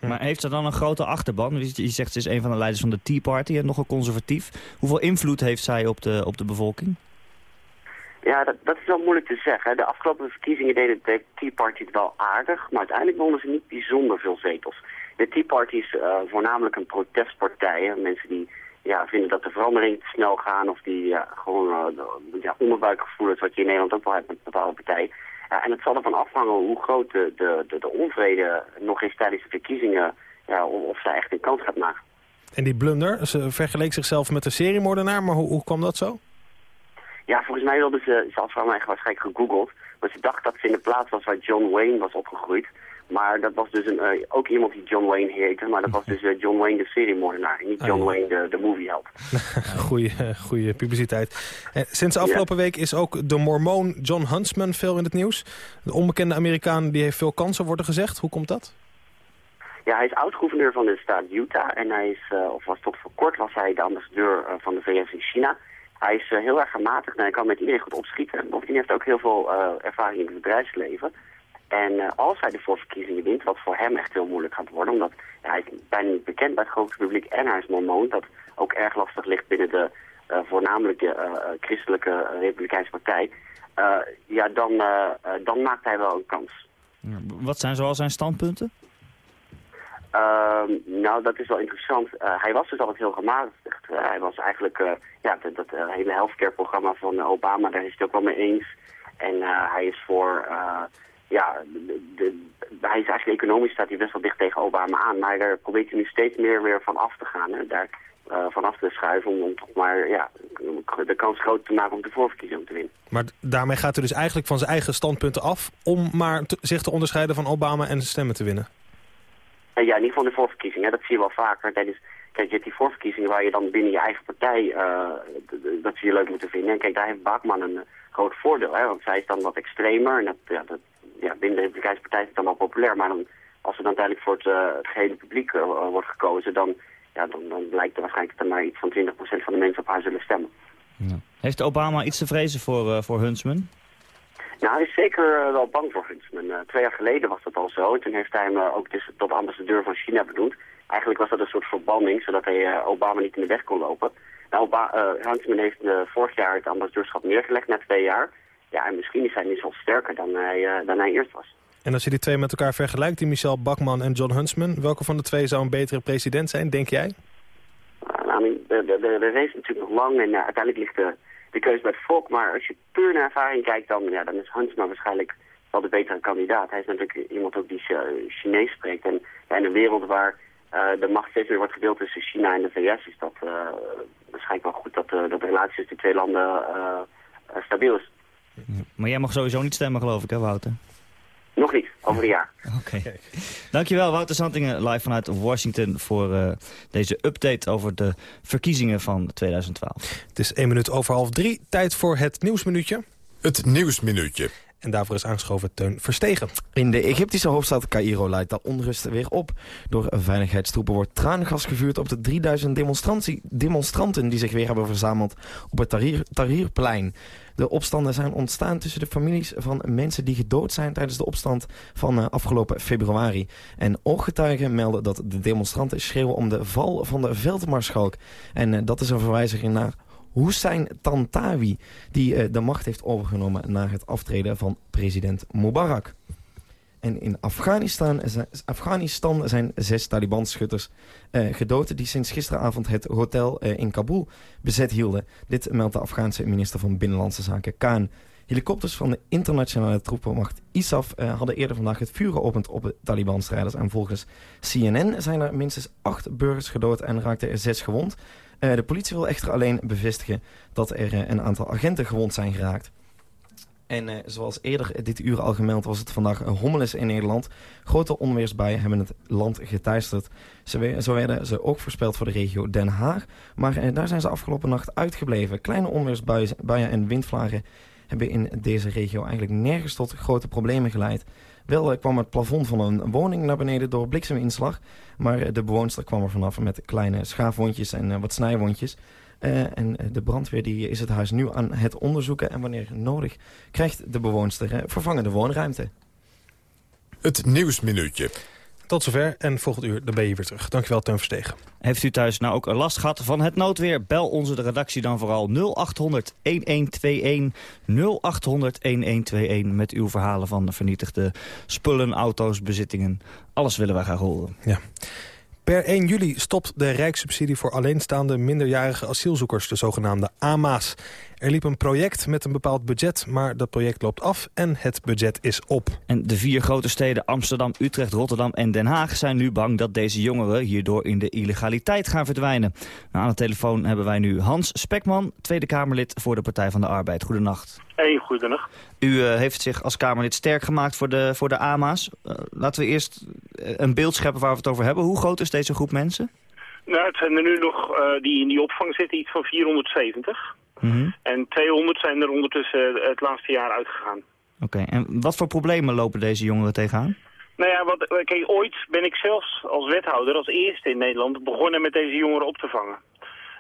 Maar heeft ze dan een grote achterban? Je zegt ze is een van de leiders van de Tea Party en nogal conservatief. Hoeveel invloed heeft zij op de, op de bevolking? Ja, dat, dat is wel moeilijk te zeggen. De afgelopen verkiezingen deden de Tea Party het wel aardig. Maar uiteindelijk wonnen ze niet bijzonder veel zetels. De Tea Party is uh, voornamelijk een protestpartij. Hè? Mensen die ja, vinden dat de veranderingen te snel gaan of die ja, gewoon uh, ja, onderbuikgevoelens wat je in Nederland ook wel hebt met een bepaalde partij. Ja, en het zal ervan afhangen hoe groot de, de, de, de onvrede nog is tijdens de verkiezingen, ja, of, of zij echt een kans gaat maken. En die blunder, ze vergeleek zichzelf met een seriemoordenaar, maar hoe, hoe kwam dat zo? Ja, volgens mij wilde ze, ze had mij waarschijnlijk gegoogeld, maar ze dacht dat ze in de plaats was waar John Wayne was opgegroeid. Maar dat was dus een, uh, ook iemand die John Wayne heette. Maar dat was dus uh, John Wayne de seriemoordenaar. Niet John oh, ja. Wayne de, de movieheld. [laughs] goeie, goeie publiciteit. En sinds de afgelopen ja. week is ook de mormoon John Huntsman veel in het nieuws. De onbekende Amerikaan die heeft veel kansen, worden gezegd. Hoe komt dat? Ja, hij is oud-gouverneur van de staat Utah. En hij is, uh, of was tot voor kort, was hij de ambassadeur van de VS in China. Hij is heel erg gematigd en hij kan met iedereen goed opschieten. Bovendien heeft hij ook heel veel ervaring in het bedrijfsleven. En uh, als hij de voorverkiezingen wint, wat voor hem echt heel moeilijk gaat worden, omdat ja, hij is bijna niet bekend bij het grote publiek en hij is mormoon, dat ook erg lastig ligt binnen de uh, voornamelijke uh, christelijke republikeinse partij, ja, dan, dan maakt hij wel een kans. Wat zijn zoal zijn standpunten? Ehm, nou, dat is wel interessant. Hij was dus altijd heel gematigd. Hij was eigenlijk, ja, dat, dat hele healthcare-programma van Obama, daar is hij het ook wel mee eens. En hij is voor, ja, de, de, hij is eigenlijk economisch staat hij best wel dicht tegen Obama aan. Maar daar probeert hij nu steeds meer weer van af te gaan. Hè. Daar vanaf te schuiven om, om toch maar, ja, de kans groot te maken om de voorverkiezing te winnen. Maar daarmee gaat hij dus eigenlijk van zijn eigen standpunten af om maar te, zich te onderscheiden van Obama en stemmen te winnen. En ja, in ieder geval de voorverkiezingen. Dat zie je wel vaker. Tijdens, kijk, je hebt die voorverkiezingen waar je dan binnen je eigen partij, uh, dat ze je leuk moeten vinden. En kijk, daar heeft Bakman een uh, groot voordeel. Hè? Want zij is dan wat extremer. En dat, ja, dat, Republikeinse partij is dan wel populair. Maar dan, als er dan uiteindelijk voor het, uh, het gehele publiek wordt gekozen, dan, ja, dan, dan blijkt er waarschijnlijk dat er maar iets van 20% van de mensen op haar zullen stemmen. Ja. Heeft Obama iets te vrezen voor, voor Huntsman? Nou, hij is zeker uh, wel bang voor Huntsman. Uh, twee jaar geleden was dat al zo. En toen heeft hij hem uh, ook dus tot ambassadeur van China benoemd. Eigenlijk was dat een soort verbanning, zodat hij Obama niet in de weg kon lopen. Nou, Huntsman heeft vorig jaar het ambassadeurschap neergelegd na twee jaar. Ja, en misschien is hij nu wel sterker dan hij, dan hij eerst was. En als je die twee met elkaar vergelijkt, die Michel Bakman en John Huntsman... welke van de twee zou een betere president zijn, denk jij? nou, de, de, de, de race is natuurlijk nog lang en uiteindelijk ligt de de keuze bij het volk. Maar als je puur naar ervaring kijkt, dan, ja, dan is Hansma waarschijnlijk wel de betere kandidaat. Hij is natuurlijk iemand ook die uh, Chinees spreekt. En ja, in een wereld waar uh, de macht steeds meer wordt gedeeld tussen China en de VS... is dat uh, waarschijnlijk wel goed dat, dat de relatie tussen die twee landen stabiel is. Maar jij mag sowieso niet stemmen, geloof ik, hè, Wouter? Nog niet, over een jaar. Oké. Dankjewel, Wouter Santingen, live vanuit Washington... voor uh, deze update over de verkiezingen van 2012. Het is één minuut over half drie. Tijd voor het nieuwsminuutje. Het nieuwsminuutje. En daarvoor is aangeschoven Teun Verstegen. In de Egyptische hoofdstad Cairo leidt de onrust weer op. Door veiligheidstroepen wordt traangas gevuurd op de 3000 demonstranten... die zich weer hebben verzameld op het Tahrirplein. De opstanden zijn ontstaan tussen de families van mensen die gedood zijn... tijdens de opstand van uh, afgelopen februari. En ooggetuigen melden dat de demonstranten schreeuwen om de val van de veldmaarschalk. En uh, dat is een verwijzing naar Hussein Tantawi... die uh, de macht heeft overgenomen na het aftreden van president Mubarak. En in Afghanistan, Afghanistan zijn zes Taliban-schutters uh, gedood... die sinds gisteravond het hotel uh, in Kabul bezet hielden. Dit meldt de Afghaanse minister van Binnenlandse Zaken Kaan. Helikopters van de internationale troepenmacht ISAF uh, hadden eerder vandaag het vuur geopend op de Taliban-strijders. En volgens CNN zijn er minstens acht burgers gedood en raakten er zes gewond. de politie wil echter alleen bevestigen dat er een aantal agenten gewond zijn geraakt. En zoals eerder dit uur al gemeld was het vandaag hommeles in Nederland. Grote onweersbuien hebben het land geteisterd. Zo werden ze ook voorspeld voor de regio Den Haag. Maar daar zijn ze afgelopen nacht uitgebleven. Kleine onweersbuien en windvlagen hebben in deze regio eigenlijk nergens tot grote problemen geleid. Wel uh, kwam het plafond van een woning naar beneden door blikseminslag. Maar de bewoonster kwam er vanaf met kleine schaafwondjes en wat snijwondjes. En de brandweer die is het huis nu aan het onderzoeken. En wanneer nodig krijgt de bewoonster vervangende woonruimte. Het Nieuwsminuutje. Tot zover en volgend uur dan ben je weer terug. Dankjewel, Teun Verstegen. Heeft u thuis nou ook last gehad van het noodweer? Bel onze de redactie dan vooral 0800 1121 0800 1121 met uw verhalen van vernietigde spullen, auto's, bezittingen. Alles willen wij graag horen. Ja. Per 1 juli stopt de rijkssubsidie voor alleenstaande minderjarige asielzoekers, de zogenaamde AMA's. Er liep een project met een bepaald budget, maar dat project loopt af en het budget is op. En de vier grote steden Amsterdam, Utrecht, Rotterdam en Den Haag zijn nu bang dat deze jongeren hierdoor in de illegaliteit gaan verdwijnen. Nou, aan de telefoon hebben wij nu Hans Spekman, Tweede Kamerlid voor de Partij van de Arbeid. Goedenacht. Hey, goedenacht. U uh, heeft zich als Kamerlid sterk gemaakt voor de, voor de AMA's. Uh, laten we eerst een beeld scheppen waar we het over hebben. Hoe groot is deze groep mensen? Nou, het zijn er nu nog uh, die in die opvang zitten, iets van 470. Mm -hmm. En 200 zijn er ondertussen het laatste jaar uitgegaan. Oké, okay. en wat voor problemen lopen deze jongeren tegenaan? Nou ja, wat, kijk, ooit ben ik zelfs als wethouder, als eerste in Nederland, begonnen met deze jongeren op te vangen.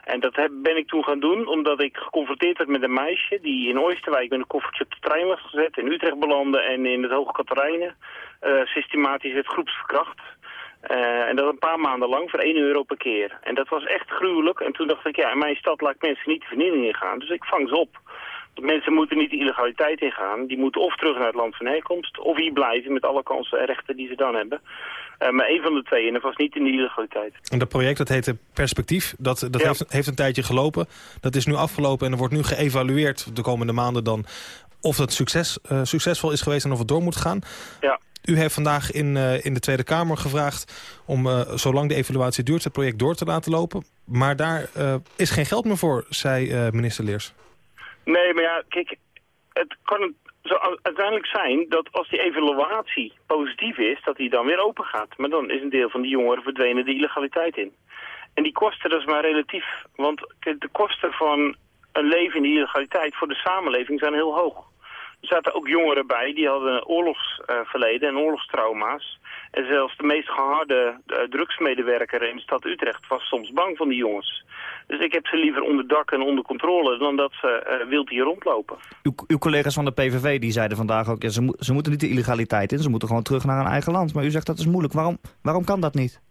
En dat heb, ben ik toen gaan doen omdat ik geconfronteerd werd met een meisje die in Oosterwijk met een koffertje op de trein was gezet, in Utrecht belandde en in het Hoge Katerijnen uh, systematisch werd groepsverkracht. Uh, en dat een paar maanden lang voor 1 euro per keer. En dat was echt gruwelijk. En toen dacht ik, ja, in mijn stad laat ik mensen niet de vernieling ingaan. Dus ik vang ze op. Mensen moeten niet de illegaliteit ingaan. Die moeten of terug naar het land van herkomst... of hier blijven met alle kansen en rechten die ze dan hebben. Uh, maar één van de twee, en dat was niet in de illegaliteit. En dat project, dat heette Perspectief, dat, dat heeft, heeft een tijdje gelopen. Dat is nu afgelopen en er wordt nu geëvalueerd de komende maanden dan... of dat succes, uh, succesvol is geweest en of het door moet gaan. Ja. U heeft vandaag in, uh, in de Tweede Kamer gevraagd om, uh, zolang de evaluatie duurt, het project door te laten lopen. Maar daar uh, is geen geld meer voor, zei minister Leers. Nee, maar ja, kijk, het kan zo uiteindelijk zijn dat als die evaluatie positief is, dat die dan weer open gaat. Maar dan is een deel van die jongeren verdwenen de illegaliteit in. En die kosten, dat is maar relatief. Want de kosten van een leven in de illegaliteit voor de samenleving zijn heel hoog. Er zaten ook jongeren bij die hadden een oorlogsverleden en oorlogstrauma's. En zelfs de meest geharde uh, drugsmedewerker in de stad Utrecht was soms bang van die jongens. Dus ik heb ze liever onder dak en onder controle dan dat ze uh, wild hier rondlopen. Uw, uw, collega's van de PVV die zeiden vandaag ook, ja, ze, mo ze moeten niet de illegaliteit in, ze moeten gewoon terug naar een eigen land. Maar u zegt dat is moeilijk. Waarom, waarom kan dat niet?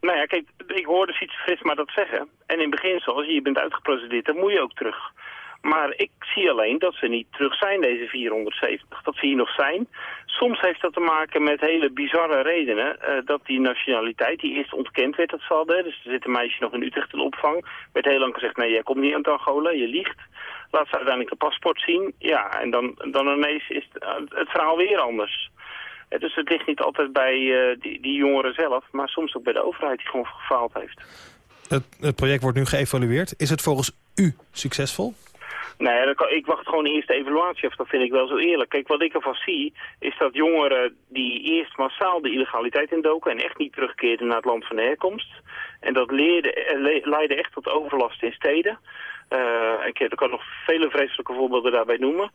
Nou ja, kijk, ik hoorde Sietse Fris maar dat zeggen. En in beginsel, als je bent uitgeprocedeerd, dan moet je ook terug. Maar ik zie alleen dat ze niet terug zijn, deze 470. Dat ze hier nog zijn. Soms heeft dat te maken met hele bizarre redenen. Uh, dat die nationaliteit, die eerst ontkend werd, dat ze hadden. Dus er zit een meisje nog in Utrecht in opvang. werd heel lang gezegd, nee, jij komt niet aan Angola, je liegt. Laat ze uiteindelijk een paspoort zien. Ja, en dan, dan ineens is het, het verhaal weer anders. Uh, dus het ligt niet altijd bij die, die jongeren zelf, maar soms ook bij de overheid die gewoon gefaald heeft. Het, het project wordt nu geëvalueerd. Is het volgens u succesvol? Nee, ik wacht gewoon eerst de evaluatie af. Dat vind ik wel zo eerlijk. Kijk, wat ik ervan zie, is dat jongeren die eerst massaal de illegaliteit indoken... en echt niet terugkeerden naar het land van herkomst... en dat le leidde echt tot overlast in steden. Uh, ik, ik kan nog vele vreselijke voorbeelden daarbij noemen.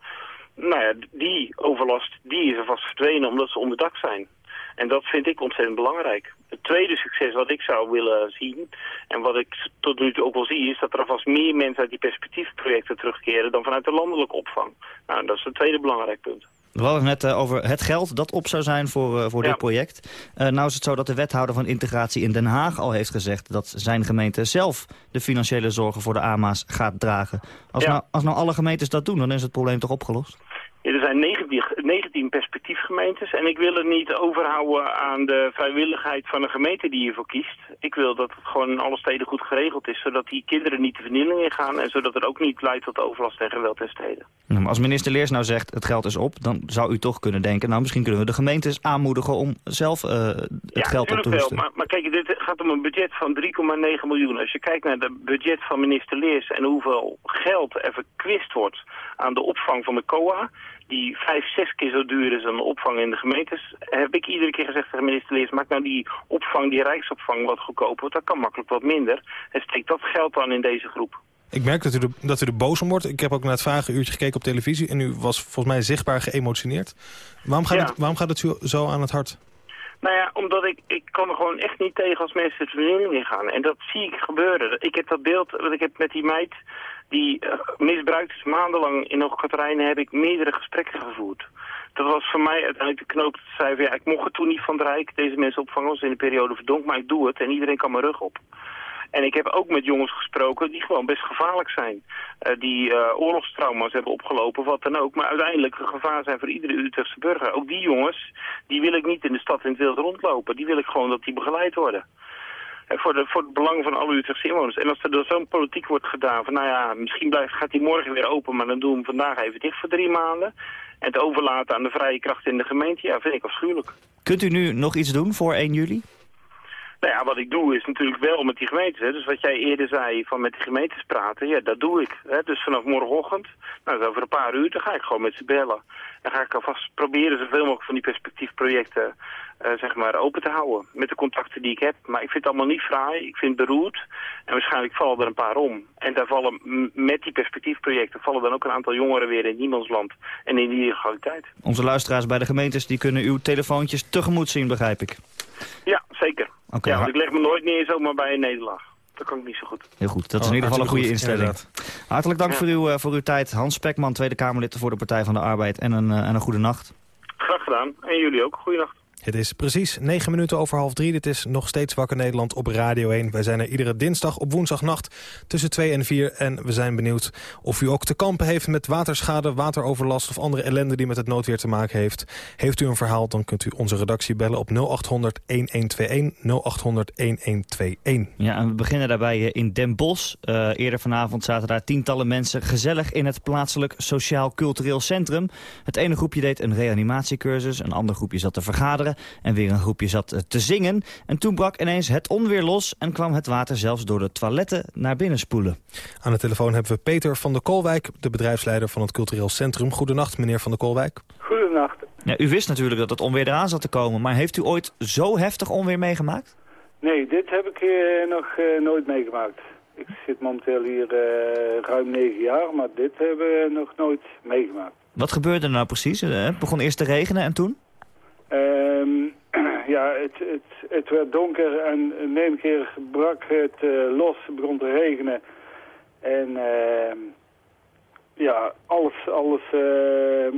Nou ja, die overlast die is er vast verdwenen omdat ze onderdak zijn. En dat vind ik ontzettend belangrijk. Het tweede succes wat ik zou willen zien, en wat ik tot nu toe ook wel zie, is dat er alvast meer mensen uit die perspectiefprojecten terugkeren dan vanuit de landelijke opvang. Nou, dat is het tweede belangrijk punt. We hadden het net uh, over het geld dat op zou zijn voor, uh, voor ja. dit project. Uh, nou is het zo dat de wethouder van integratie in Den Haag al heeft gezegd... dat zijn gemeente zelf de financiële zorgen voor de AMA's gaat dragen. Als, ja. nou, als nou alle gemeentes dat doen, dan is het probleem toch opgelost? Ja, er zijn 19, 19 perspectiefgemeentes en ik wil het niet overhouden aan de vrijwilligheid van een gemeente die hiervoor kiest. Ik wil dat het gewoon in alle steden goed geregeld is, zodat die kinderen niet de vernieling in gaan en zodat het ook niet leidt tot overlast en geweld in steden. Nou, maar als minister Leers nou zegt het geld is op, dan zou u toch kunnen denken, nou misschien kunnen we de gemeentes aanmoedigen om zelf uh, het ja, geld op te wel, maar, maar kijk, dit gaat om een budget van 3,9 miljoen. Als je kijkt naar het budget van minister Leers en hoeveel geld er verkwist wordt aan de opvang van de COA die vijf, zes keer zo duur is dan de opvang in de gemeentes, heb ik iedere keer gezegd tegen minister Leers, maak nou die opvang, die rijksopvang wat goedkoper, want dat kan makkelijk wat minder. En steek dat geld dan in deze groep. Ik merk dat u, de, dat u er boos om wordt. Ik heb ook naar het vragenuurtje gekeken op televisie en u was volgens mij zichtbaar geëmotioneerd. Waarom gaat, ja. het, waarom gaat het u zo aan het hart? Nou ja, omdat ik, ik kan er gewoon echt niet tegen als mensen het vernieling in gaan. En dat zie ik gebeuren. Ik heb dat beeld, wat ik heb met die meid die uh, misbruikt is maandenlang in Hoogkaterijnen, heb ik meerdere gesprekken gevoerd. Dat was voor mij uiteindelijk de knoop dat zei ja, ik mocht het toen niet van het Rijk deze mensen opvangen, was in de periode verdonk, maar ik doe het en iedereen kan mijn rug op. En ik heb ook met jongens gesproken die gewoon best gevaarlijk zijn. Uh, die uh, oorlogstrauma's hebben opgelopen, wat dan ook. Maar uiteindelijk een gevaar zijn voor iedere Utrechtse burger. Ook die jongens, die wil ik niet in de stad in het wild rondlopen. Die wil ik gewoon dat die begeleid worden. Voor, de, voor het belang van alle Utrechtse inwoners. En als er door zo'n politiek wordt gedaan van, nou ja, misschien blijft, gaat hij morgen weer open, maar dan doen we hem vandaag even dicht voor drie maanden. En het overlaten aan de vrije kracht in de gemeente, ja, vind ik afschuwelijk. Kunt u nu nog iets doen voor 1 juli? Nou ja, wat ik doe is natuurlijk wel met die gemeentes. Hè. Dus wat jij eerder zei van met de gemeentes praten, ja, dat doe ik. Hè. Dus vanaf morgenochtend, nou, over een paar uur, dan ga ik gewoon met ze bellen. En ga ik alvast proberen zoveel mogelijk van die perspectiefprojecten uh, zeg maar open te houden. Met de contacten die ik heb. Maar ik vind het allemaal niet fraai. Ik vind het beroerd. En waarschijnlijk vallen er een paar om. En daar vallen met die perspectiefprojecten vallen dan ook een aantal jongeren weer in niemandsland. En in die illegaliteit. Onze luisteraars bij de gemeentes die kunnen uw telefoontjes tegemoet zien, begrijp ik. Ja, zeker. Okay, ja, want ik leg me nooit neer zomaar bij een nederlaag. Dat kan ik niet zo goed. Heel goed, dat is oh, in ieder geval een goede instelling. Inderdaad. Hartelijk dank ja. voor, uw, uh, voor uw tijd. Hans Spekman, Tweede Kamerlid voor de Partij van de Arbeid. En een, uh, en een goede nacht. Graag gedaan. En jullie ook. Goeienacht. Het is precies 9 minuten over half drie. Dit is nog steeds Wakker Nederland op Radio 1. Wij zijn er iedere dinsdag op woensdagnacht tussen 2 en 4. En we zijn benieuwd of u ook te kampen heeft met waterschade, wateroverlast... of andere ellende die met het noodweer te maken heeft. Heeft u een verhaal, dan kunt u onze redactie bellen op 0800-1121. 0800-1121. Ja, en we beginnen daarbij eh, in Den Bosch. Uh, eerder vanavond zaten daar tientallen mensen gezellig in het plaatselijk sociaal-cultureel centrum. Het ene groepje deed een reanimatiecursus, een ander groepje zat te vergaderen en weer een groepje zat eh, te zingen. En toen brak ineens het onweer los en kwam het water zelfs door de toiletten naar binnen spoelen. Aan de telefoon hebben we Peter van der Kolwijk, de bedrijfsleider van het Cultureel Centrum. Goedenacht, meneer van der Kolwijk. Goedenacht. Ja, u wist natuurlijk dat het onweer eraan zat te komen, maar heeft u ooit zo heftig onweer meegemaakt? Nee, dit heb ik uh, nog uh, nooit meegemaakt. Ik zit momenteel hier uh, ruim negen jaar, maar dit hebben we nog nooit meegemaakt. Wat gebeurde er nou precies? Het begon eerst te regenen en toen? Um, [clears throat] ja, het, het, het werd donker en in keer brak het uh, los, begon te regenen. En uh, ja, alles, alles uh,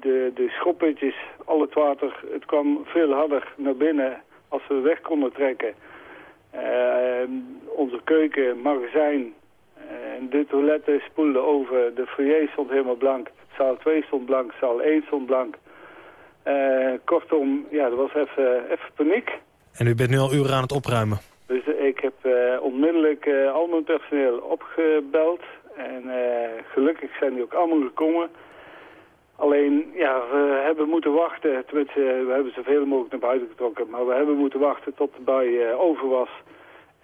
de, de schroppetjes, al het water, het kwam veel harder naar binnen als we weg konden trekken. Ehm, onze keuken, magazijn en de toiletten spoelden over. De foyer stond helemaal blank. Zaal 2 stond blank, zaal 1 stond blank. Uh, kortom, ja, er was even, even paniek. En u bent nu al uren aan het opruimen? Dus ik heb uh, onmiddellijk uh, al mijn personeel opgebeld. En gelukkig zijn die ook allemaal gekomen. Alleen, ja, we hebben moeten wachten. Tenminste, we hebben zoveel mogelijk naar buiten getrokken. Maar we hebben moeten wachten tot de bui over was.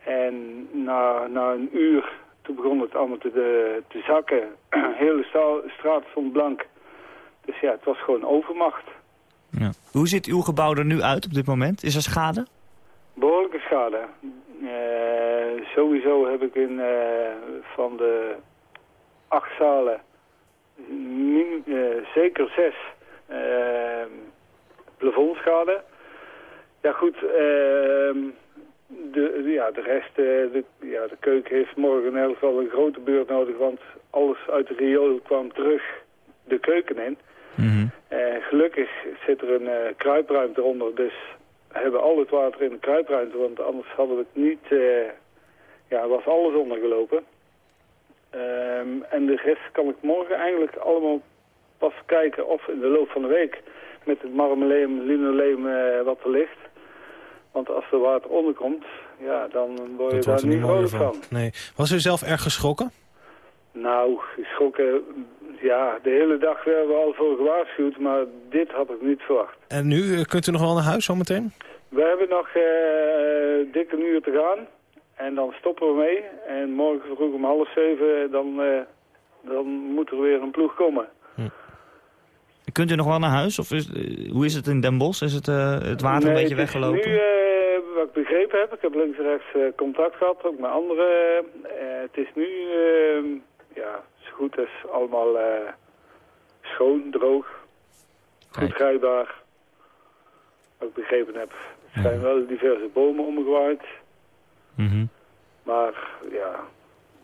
En na, na een uur, toen begon het allemaal te, de, te zakken. De [clears throat] hele straat stond blank. Dus ja, het was gewoon overmacht. Ja. Hoe ziet uw gebouw er nu uit op dit moment? Is er schade? Behoorlijke schade. Uh, sowieso heb ik in uh, van de acht zalen uh, zeker zes plafondschade. Ja goed, ehm, de, ja, de rest, de, ja, de keuken heeft morgen in elk geval een grote beurt nodig, want alles uit de riool kwam terug de keuken in. Gelukkig zit er een uh, kruipruimte onder, dus we hebben al het water in de kruipruimte, want anders hadden we het niet, uh, ja, was alles ondergelopen. Um, en de rest kan ik morgen eigenlijk allemaal pas kijken of in de loop van de week met het marmeleum, linoleum wat er ligt. Want als er water onderkomt, ja, dan word je Dat daar niet vrolijk van. van. Nee. Was u zelf erg geschrokken? Nou, geschrokken, ja, de hele dag werden we al voor gewaarschuwd, maar dit had ik niet verwacht. En nu, kunt u nog wel naar huis zometeen? We hebben nog uh, dik een uur te gaan en dan stoppen we mee. En morgen vroeg om half zeven, dan, uh, dan moet er weer een ploeg komen. Hm. Kunt u nog wel naar huis? Of is, uh, hoe is het in Den Bosch? Is het, het water nee, een beetje weggelopen? Nu, wat ik begrepen heb, ik heb links en rechts contact gehad, ook met anderen. het is nu ja, zo goed als allemaal uh, schoon, droog, Kijk. goed rijbaar. Wat ik begrepen heb, er zijn ja. wel diverse bomen omgewaaid. Mm -hmm. Maar ja...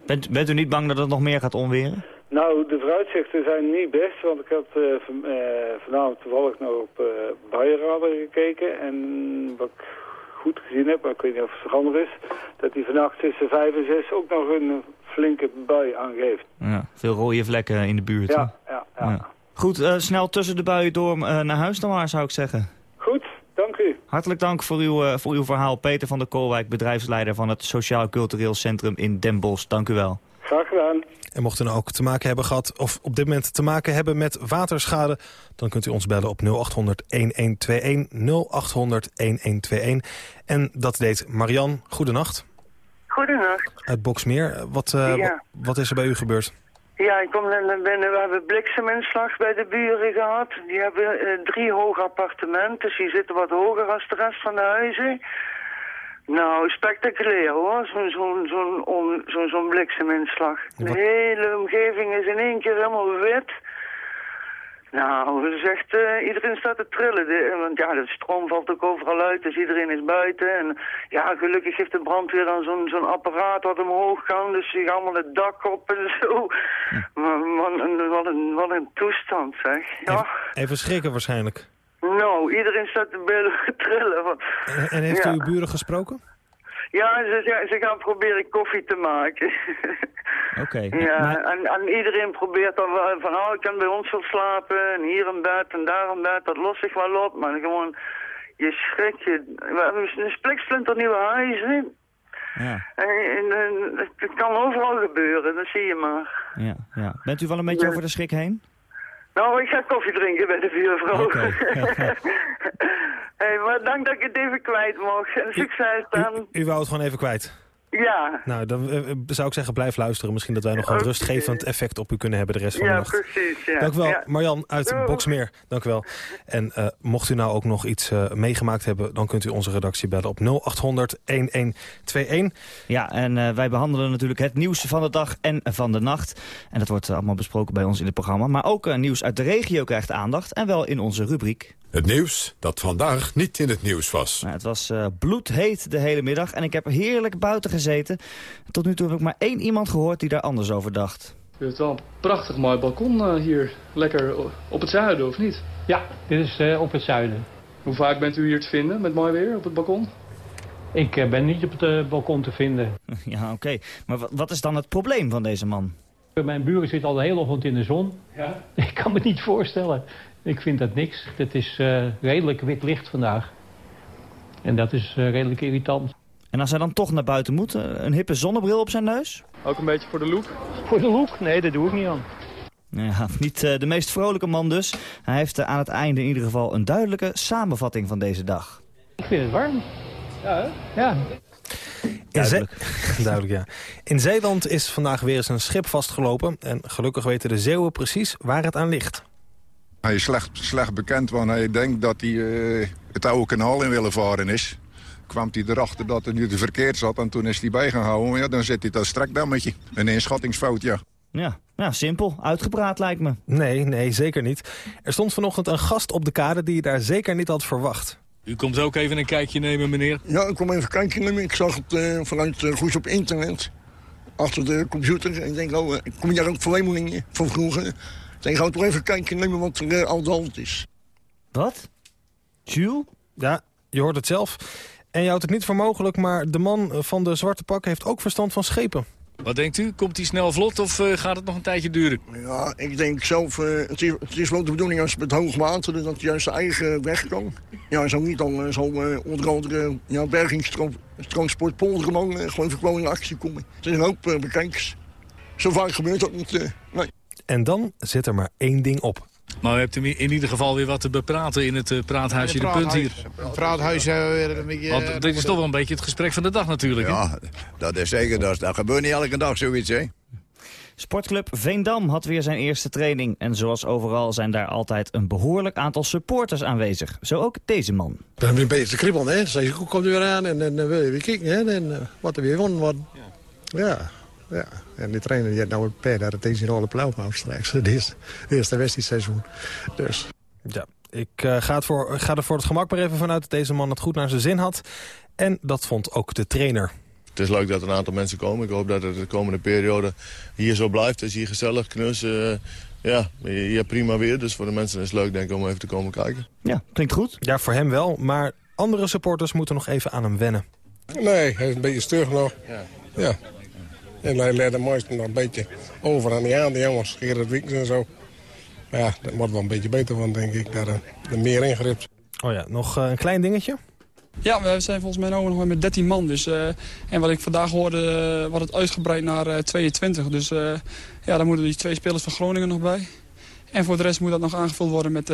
Bent, bent u niet bang dat het nog meer gaat onweren? Nou, de vooruitzichten zijn niet best, want ik had uh, van, uh, vanavond toevallig nog op uh, Buienradar gekeken. En wat ik goed gezien heb, maar ik weet niet of het veranderd is, dat die vannacht tussen 5 en 6 ook nog een flinke bui aangeeft. Ja, veel rode vlekken in de buurt. Ja, ja, ja. ja. Goed, uh, snel tussen de buien door uh, naar huis dan maar, zou ik zeggen. Goed, dank u. Hartelijk dank voor uw, uh, voor uw verhaal. Peter van der Koolwijk, bedrijfsleider van het Sociaal Cultureel Centrum in Den Bosch. Dank u wel. Graag gedaan. En mocht u nou ook te maken hebben gehad, of op dit moment te maken hebben met waterschade, dan kunt u ons bellen op 0800 1121 0800 1121. En dat deed Marian. Goedenacht. Goedenacht. Uit Boksmeer. Wat, uh, ja. wat is er bij u gebeurd? Ja, ik kom binnen. We hebben blikseminslag bij de buren gehad. Die hebben uh, drie hoge appartementen, dus die zitten wat hoger als de rest van de huizen. Nou, spectaculair hoor, zo'n zo'n zo'n zo zo blikseminslag. De hele omgeving is in één keer helemaal wit. Nou, het is echt, uh, iedereen staat te trillen. De, want ja, de stroom valt ook overal uit, dus iedereen is buiten. En ja, gelukkig heeft de brandweer dan zo'n zo'n apparaat wat omhoog kan. Dus die gaan allemaal het dak op en zo. Maar man, wat, een, wat een toestand, zeg. Ja. Even, even schrikken waarschijnlijk. Nou, iedereen staat te [laughs] trillen. Van, En, en heeft ja. u uw buren gesproken? Ja, ze, ze, gaan proberen koffie te maken. [laughs] Oké. ja, en, en iedereen probeert dan wel van, oh, ik kan bij ons wel slapen. En hier een bed en daar een bed. Dat lost zich wel op. Maar gewoon, je schrikt je. We hebben een spliksplinternieuwe huis, hè. Ja, En, en, het kan overal gebeuren, dat zie je maar. ja, ja. Bent u wel een beetje over de schrik heen? Nou, ik ga koffie drinken bij de buurvrouw. Oké. [laughs] hey, maar dank dat ik het even kwijt mocht. En succes dan. U wou het gewoon even kwijt. Ja, Nou, dan eh, eh, zou ik zeggen, blijf luisteren. Misschien dat wij nog een rustgevend effect op u kunnen hebben de rest van de ja nacht. precies. Ja. Dank u wel, Ja. Marjan uit Doeg. Boksmeer. Dank u wel. En eh, mocht u nou ook nog iets eh, meegemaakt hebben... dan kunt u onze redactie bellen op 0800-1121. Ja, en eh, wij behandelen natuurlijk het nieuws van de dag en van de nacht. En dat wordt allemaal besproken bij ons in het programma. Maar ook nieuws uit de regio krijgt aandacht. En wel in onze rubriek. Het nieuws dat vandaag niet in het nieuws was. Nou, het was eh, bloedheet de hele middag en ik heb heerlijk buiten gezeten. Tot nu toe heb ik maar één iemand gehoord die daar anders over dacht. U heeft wel een prachtig mooi balkon eh, hier. Lekker op het zuiden, of niet? Ja, dit is eh, op het zuiden. Hoe vaak bent u hier te vinden met mooi weer op het balkon? Ik ben niet op het balkon te vinden. [laughs] Ja, oké. Maar wa- wat is dan het probleem van deze man? Mijn buren zitten al de hele ochtend in de zon. Ja. [laughs] Ik kan me niet voorstellen. Ik vind dat niks. Het is eh, redelijk wit licht vandaag. En dat is eh, redelijk irritant. En als hij dan toch naar buiten moet, eh, een hippe zonnebril op zijn neus? Ook een beetje voor de look? Voor de look? Nee, dat doe ik niet aan. Ja, niet de meest vrolijke man dus. Hij heeft aan het einde in ieder geval een duidelijke samenvatting van deze dag. Ik vind het warm. Ja, hè? Ja. In Duidelijk. [laughs] Duidelijk, ja. In Zeeland is vandaag weer eens een schip vastgelopen. En gelukkig weten de Zeeuwen precies waar het aan ligt. Hij is slecht, slecht bekend, want hij denkt dat hij eh, het oude kanaal in willen varen is. Kwam hij erachter dat het nu te verkeerd zat en toen is hij bij gaan houden. Maar Ja, dan zit hij dat strekdammetje. Een inschattingsfout, ja. Ja, ja, simpel. Uitgepraat lijkt me. Nee, nee, zeker niet. Er stond vanochtend een gast op de kade die je daar zeker niet had verwacht. U komt ook even een kijkje nemen, meneer. Ja, ik kwam even kijken nemen. Ik zag het eh, vanuit uh, goed op internet. Achter de computer. En ik denk, oh, uh, ik kom daar ook verlemelingen van vroeger. Ik denk, ga toch even kijken nemen wat er uh, al de hand is. Wat? Jules? Ja, je hoort het zelf. En je houdt het niet voor mogelijk, maar de man van de zwarte pak heeft ook verstand van schepen. Wat denkt u? Komt hij snel vlot of uh, gaat het nog een tijdje duren? Ja, ik denk zelf, uh, het, is, het is wel de bedoeling als met hoog water dat hij juist zijn eigen weg kan. Ja, zo niet, dan uh, zal uh, onder andere ja, bergingstransport Polderman uh, geloof ik wel in actie komen. Het is een hoop uh, bekijkers. Zo vaak gebeurt dat niet. Uh, nee. En dan zit er maar één ding op. Maar u hebt in ieder geval weer wat te bepraten in het uh, praathuisje, de punt hier. Het praathuis hebben we weer een beetje... Want dit is toch wel een beetje het gesprek van de dag natuurlijk. Ja, dat is zeker. Dat, dat gebeurt niet elke dag zoiets, hè. Sportclub Veendam had weer zijn eerste training. En zoals overal zijn daar altijd een behoorlijk aantal supporters aanwezig. Zo ook deze man. Ik ben weer een beetje te kribbelen, hè. Ze komt er weer aan en dan wil je weer kijken, hè. En wat er weer won. Ja. ja. Ja, en die trainer die heeft nou een per dat het is in alle plauwbouw straks. Het eerste, eerste wedstrijdseizoen. Dus. Ja, ik uh, ga, het voor, ga er voor het gemak maar even vanuit dat deze man het goed naar zijn zin had. En dat vond ook de trainer. Het is leuk dat er een aantal mensen komen. Ik hoop dat het de komende periode hier zo blijft. Het is hier gezellig, knus. Uh, ja, je hebt prima weer. Dus voor de mensen is het leuk denk ik om even te komen kijken. Ja, klinkt goed. Ja, voor hem wel. Maar andere supporters moeten nog even aan hem wennen. Nee, hij is een beetje stug nog. Ja. ja. En hij leert de mooiste nog een beetje over aan die aan, die jongens, Gerard Wiekens en zo. Maar ja, dat wordt wel een beetje beter van, denk ik, daar er meer ingript. Oh ja, nog uh, een klein dingetje? Ja, we zijn volgens mij nog met 13 man. Dus, uh, en wat ik vandaag hoorde, uh, wordt het uitgebreid naar uh, 22. Dus ja, daar moeten die twee spelers van Groningen nog bij. En voor de rest moet dat nog aangevuld worden met,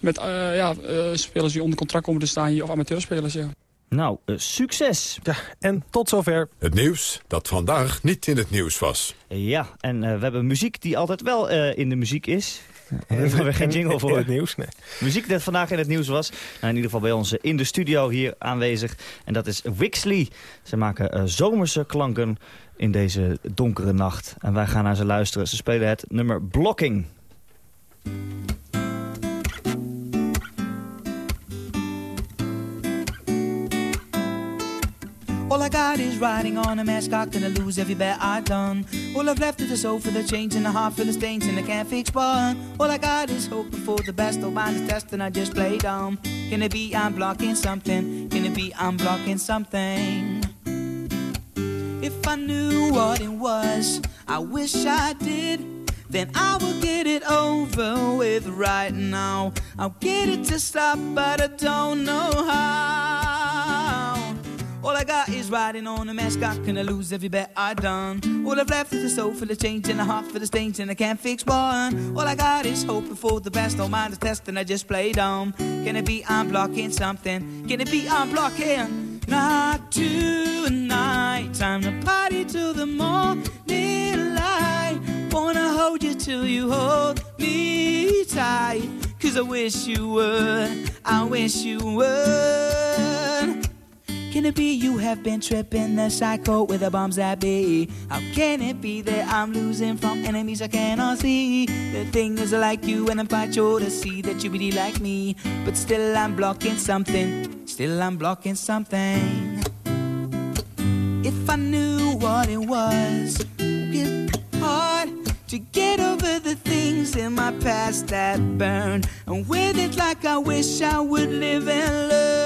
met ja, spelers die onder contract komen te staan hier, of amateurspelers. Ja. Nou, uh, succes. Ja, en tot zover. Het nieuws dat vandaag niet in het nieuws was. Ja, en uh, we hebben muziek die altijd wel uh, in de muziek is. [laughs] Daar hebben we geen jingle voor. In het nieuws, nee. Muziek dat vandaag in het nieuws was. Nou, in ieder geval bij ons in de studio hier aanwezig. En dat is Wixley. Ze maken zomerse klanken in deze donkere nacht. En wij gaan naar ze luisteren. Ze spelen het nummer Blocking. All I got is riding on a mascot, gonna lose every bet I done. All I've left is a soul for the change and a heart for the stains and I can't fix one. All I got is hoping for the best, oh mine is test and I just play dumb. Can it be I'm blocking something? Can it be I'm blocking something? If I knew what it was, I wish I did. Then I will get it over with right now. I'll get it to stop, but I don't know how. All I got is riding on a mascot, can I lose every bet I done? All I've left is a soul for the change and a heart for the stains, and I can't fix one. All I got is hoping for the best, no mind the test, and I just play dumb. Can it be I'm blocking something? Can it be I'm blocking? Not tonight, time to party till the morning light. Wanna hold you till you hold me tight. Cause I wish you would, I wish you would. Can it be you have been tripping the psycho with the bombs that be? How can it be that I'm losing from enemies I cannot see? The thing is I like you and I'm quite sure to see that you really like me. But still I'm blocking something, still I'm blocking something. If I knew what it was, it's hard to get over the things in my past that burn. And with it like I wish I would live and learn.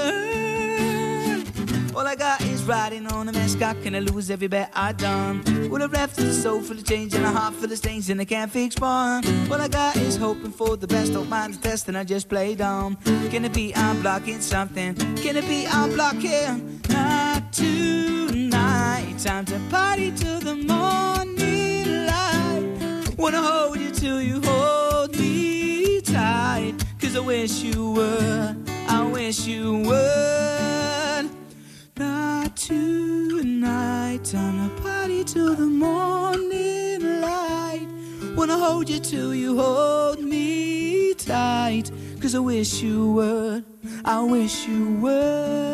All I got is riding on a mascot, can I lose every bet I done? All I've left is soul full of change and a heart full of stains, and I can't fix one. All I got is hoping for the best, don't mind the test, and I just play dumb. Can it be I'm blocking something? Can it be I'm blocking? Not tonight, time to party till the morning light. Wanna hold you till you hold me tight, cause I wish you would, I wish you would. To the morning light. Wanna hold you till you hold me tight. Cause I wish you would, I wish you would.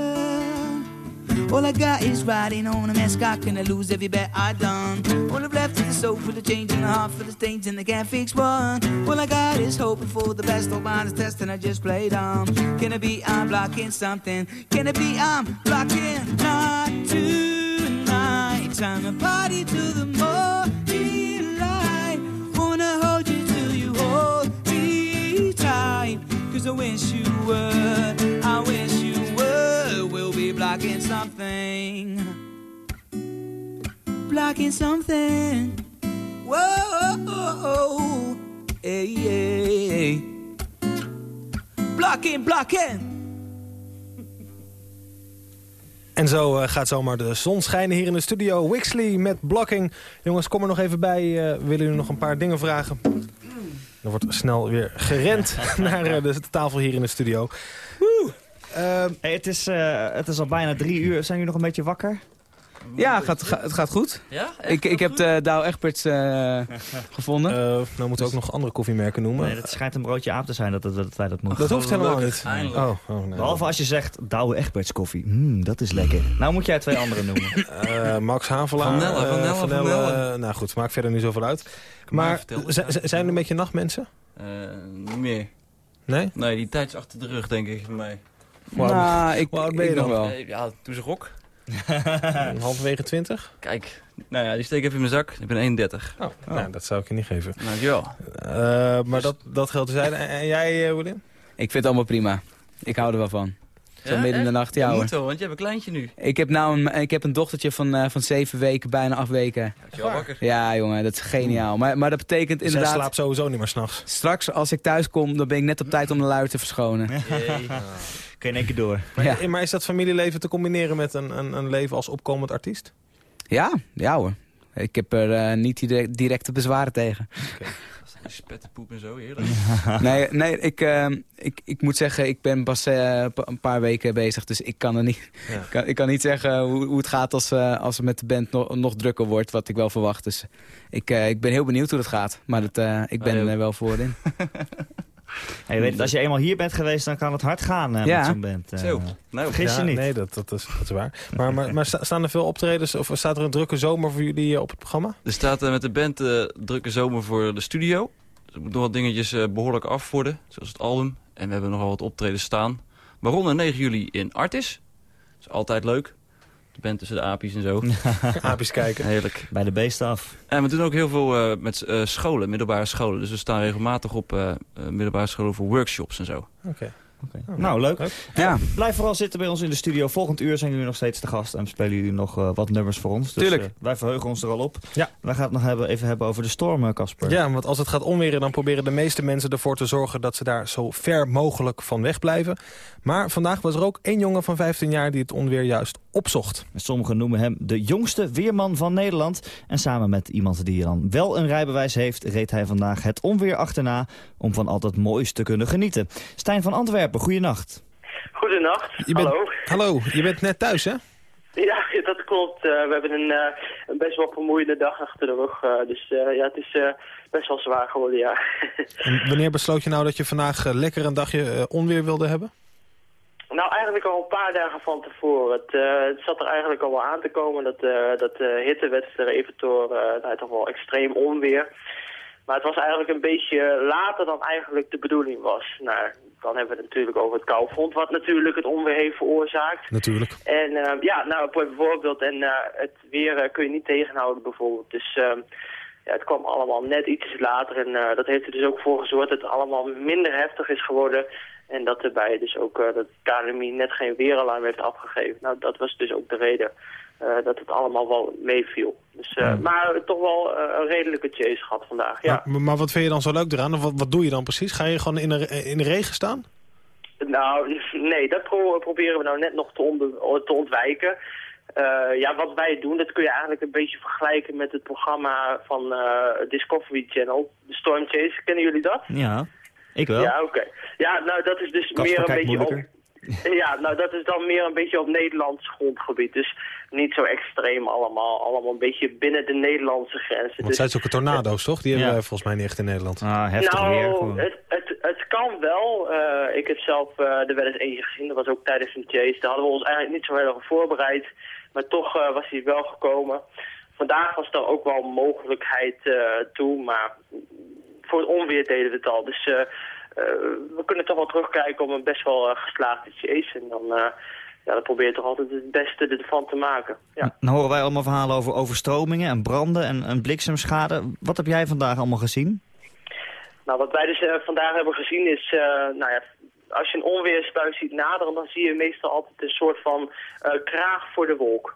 All I got is riding on a mascot, can I lose every bet I done? All I've left is a soul full of change and a heart full of stains, and I can't fix one. All I got is hoping for the best, all mine is test, and I just played on. Can it be I'm blocking something? Can it be I'm blocking? Not tonight, time to party till the morning light. Wanna hold you till you hold me tight, cause I wish you would, I wish you would. We'll be blocking something, blocking something. Whoa, hey, hey, hey. blocking, blocking. En zo eh, gaat zomaar de zon schijnen hier in de studio. Wixley met blocking. Jongens, kom er nog even bij. Eh, willen jullie nog een paar dingen vragen? Er wordt snel weer gerend [laughs] naar eh, de tafel hier in de studio. Hey, het, is, het is al bijna drie uur. Zijn jullie nog een beetje wakker? Ja, het gaat, ga- het gaat goed. Ja? Echt? Ik, ik heb de Douwe Egberts eh, [laughs] gevonden. Eh, nou moeten we ook nog andere koffiemerken noemen. Nee, dat schijnt een broodje aap te zijn dat, dat, dat wij dat moeten. Dat hoeft helemaal niet. Oh, oh, nee. Behalve als je zegt Douwe Egberts koffie. Mm, dat is lekker. Nou moet jij twee andere noemen. [laughs] Eh, Max Havelaar. Van Nelle, Van Nelle, Van Van Nelle, Nelle. nou goed, maakt verder niet zoveel uit. Maar zijn er een beetje nachtmensen? Eh, niet meer. Nee? Nee, die tijd is achter de rug, denk ik, voor mij. Nou, ik, nog wel. Ja, doe ze rok. [laughs] Halverwege 20? Kijk, nou ja, die steek even in mijn zak. Ik ben 31. Oh, Nou, dat zou ik je niet geven. Dankjewel. Eh, maar dat, dat geldt te zijn. En, en jij, eh, William? Ik vind het allemaal prima. Ik hou er wel van. Zo Ja, midden in de nacht, ja Dat hoor. moet wel, want je hebt een kleintje nu. Ik heb nou een, ik heb een dochtertje van, eh, van zeven weken, bijna acht weken. Al wakker? Ja, jongen, dat is geniaal. Maar, maar dat betekent Zij inderdaad... slaapt sowieso niet meer s'nachts. Straks, als ik thuis kom, dan ben ik net op tijd om de luier te verschonen. Jee. [laughs] Kun je in één keer door. Maar, Ja. maar is dat familieleven te combineren met een, een, een leven als opkomend artiest? Ja, ja hoor. Ik heb er eh, niet direct, directe bezwaren tegen. Spettenpoep en zo, heerlijk. [laughs] nee, nee ik, eh, ik, ik moet zeggen, ik ben pas eh, een paar weken bezig. Dus ik kan, er niet, Ja. [laughs] ik kan, ik kan niet zeggen hoe, hoe het gaat als, eh, als het met de band nog, nog drukker wordt. Wat ik wel verwacht. Dus ik, eh, ik ben heel benieuwd hoe dat gaat. Maar dat, ik ben Wij ook. er wel voor in. [laughs] Je weet, het, als je eenmaal hier bent geweest, dan kan het hard gaan eh, Ja. met zo'n band. eh. Zo. Nou, Vergis je niet. Nee, dat, dat, is, dat is waar. Maar, maar, maar sta- staan er veel optredens of staat er een drukke zomer voor jullie eh, op het programma? Er staat met de band eh, drukke zomer voor de studio. Dus er moeten nog wat dingetjes eh, behoorlijk af worden, zoals het album. En we hebben nogal wat optredens staan. Waaronder 9 juli in Artis. Dat is altijd leuk. De band tussen de apies en zo. [laughs] Apies kijken. Heerlijk. Bij de beesten af. En we doen ook heel veel eh, met eh, scholen, middelbare scholen. Dus we staan regelmatig op eh, middelbare scholen voor workshops en zo. Oké. Nou, leuk. Ja. Blijf vooral zitten bij ons in de studio. Volgend uur zijn jullie nog steeds te gast en spelen jullie nog wat nummers voor ons. Dus, Tuurlijk. wij verheugen ons er al op. Ja. Wij gaan het nog hebben, even hebben over de storm, Casper. Ja, want als het gaat onweren, dan proberen de meeste mensen ervoor te zorgen dat ze daar zo ver mogelijk van weg blijven. Maar vandaag was er ook één jongen van 15 jaar die het onweer juist opzocht. Sommigen noemen hem de jongste weerman van Nederland. En samen met iemand die dan wel een rijbewijs heeft... reed hij vandaag het onweer achterna om van al het moois te kunnen genieten. Stijn van Antwerpen, goeienacht. Goedenacht, Je bent, hallo. Hallo, je bent net thuis, hè? Ja, dat klopt. Eh, we hebben een, eh, een best wel vermoeiende dag achter de rug. eh, dus eh, ja, het is eh, best wel zwaar geworden, ja. [laughs] En wanneer besloot je nou dat je vandaag lekker een dagje onweer wilde hebben? Nou, eigenlijk al een paar dagen van tevoren. Het, eh, het zat er eigenlijk al wel aan te komen dat, eh dat de hitte werd even door eh, nou, toch wel extreem onweer. Maar het was eigenlijk een beetje later dan eigenlijk de bedoeling was. Nou, dan hebben we het natuurlijk over het koufront, wat natuurlijk het onweer heeft veroorzaakt. Natuurlijk. En eh, ja, nou bijvoorbeeld, en eh, het weer eh, kun je niet tegenhouden bijvoorbeeld. Dus ehm, ja, het kwam allemaal net iets later en eh, dat heeft er dus ook voor gezorgd dat het allemaal minder heftig is geworden. En dat erbij dus ook uh, dat KNMI net geen weeralarm heeft afgegeven. Nou, dat was dus ook de reden uh, dat het allemaal wel meeviel. Dus, uh, Hmm. Maar toch wel een redelijke chase gehad vandaag, ja. Maar, maar wat vind je dan zo leuk eraan? Of Wat, wat doe je dan precies? Ga je gewoon in de, in de regen staan? Nou, [laughs] nee, dat pro proberen we nou net nog te, onder, te ontwijken. Uh, ja, wat wij doen, dat kun je eigenlijk een beetje vergelijken met het programma van uh, Discovery Channel, de Storm Chase. Kennen jullie dat? Ja, ik wel. Ja, oké. Ja, nou dat is dus Kasper meer een beetje moeilijker. op... Ja, nou dat is dan meer een beetje op Nederlands grondgebied. Dus niet zo extreem allemaal. Allemaal een beetje binnen de Nederlandse grenzen. Want dus, zij zoeken tornado's, toch? Die Ja. hebben we volgens mij niet echt in Nederland. Ah, heftig nou, weer. gewoon. het, het, het kan wel. Eh, ik heb zelf eh, er wel eens eentje gezien. Dat was ook tijdens een chase. Daar hadden we ons eigenlijk niet zo heel erg op voorbereid. Maar toch eh, was hij wel gekomen. Vandaag was er ook wel mogelijkheid eh, toe. Maar voor het onweer deden we het al. Dus eh, eh, we kunnen toch wel terugkijken op een best wel eh, geslaagde chase. En dan, ja, dan probeer je toch altijd het beste ervan te maken. Ja. Dan horen wij allemaal verhalen over overstromingen en branden en, en bliksemschade. Wat heb jij vandaag allemaal gezien? Nou, wat wij dus vandaag hebben gezien is, nou ja, als je een onweersbui ziet naderen, dan zie je meestal altijd een soort van kraag voor de wolk.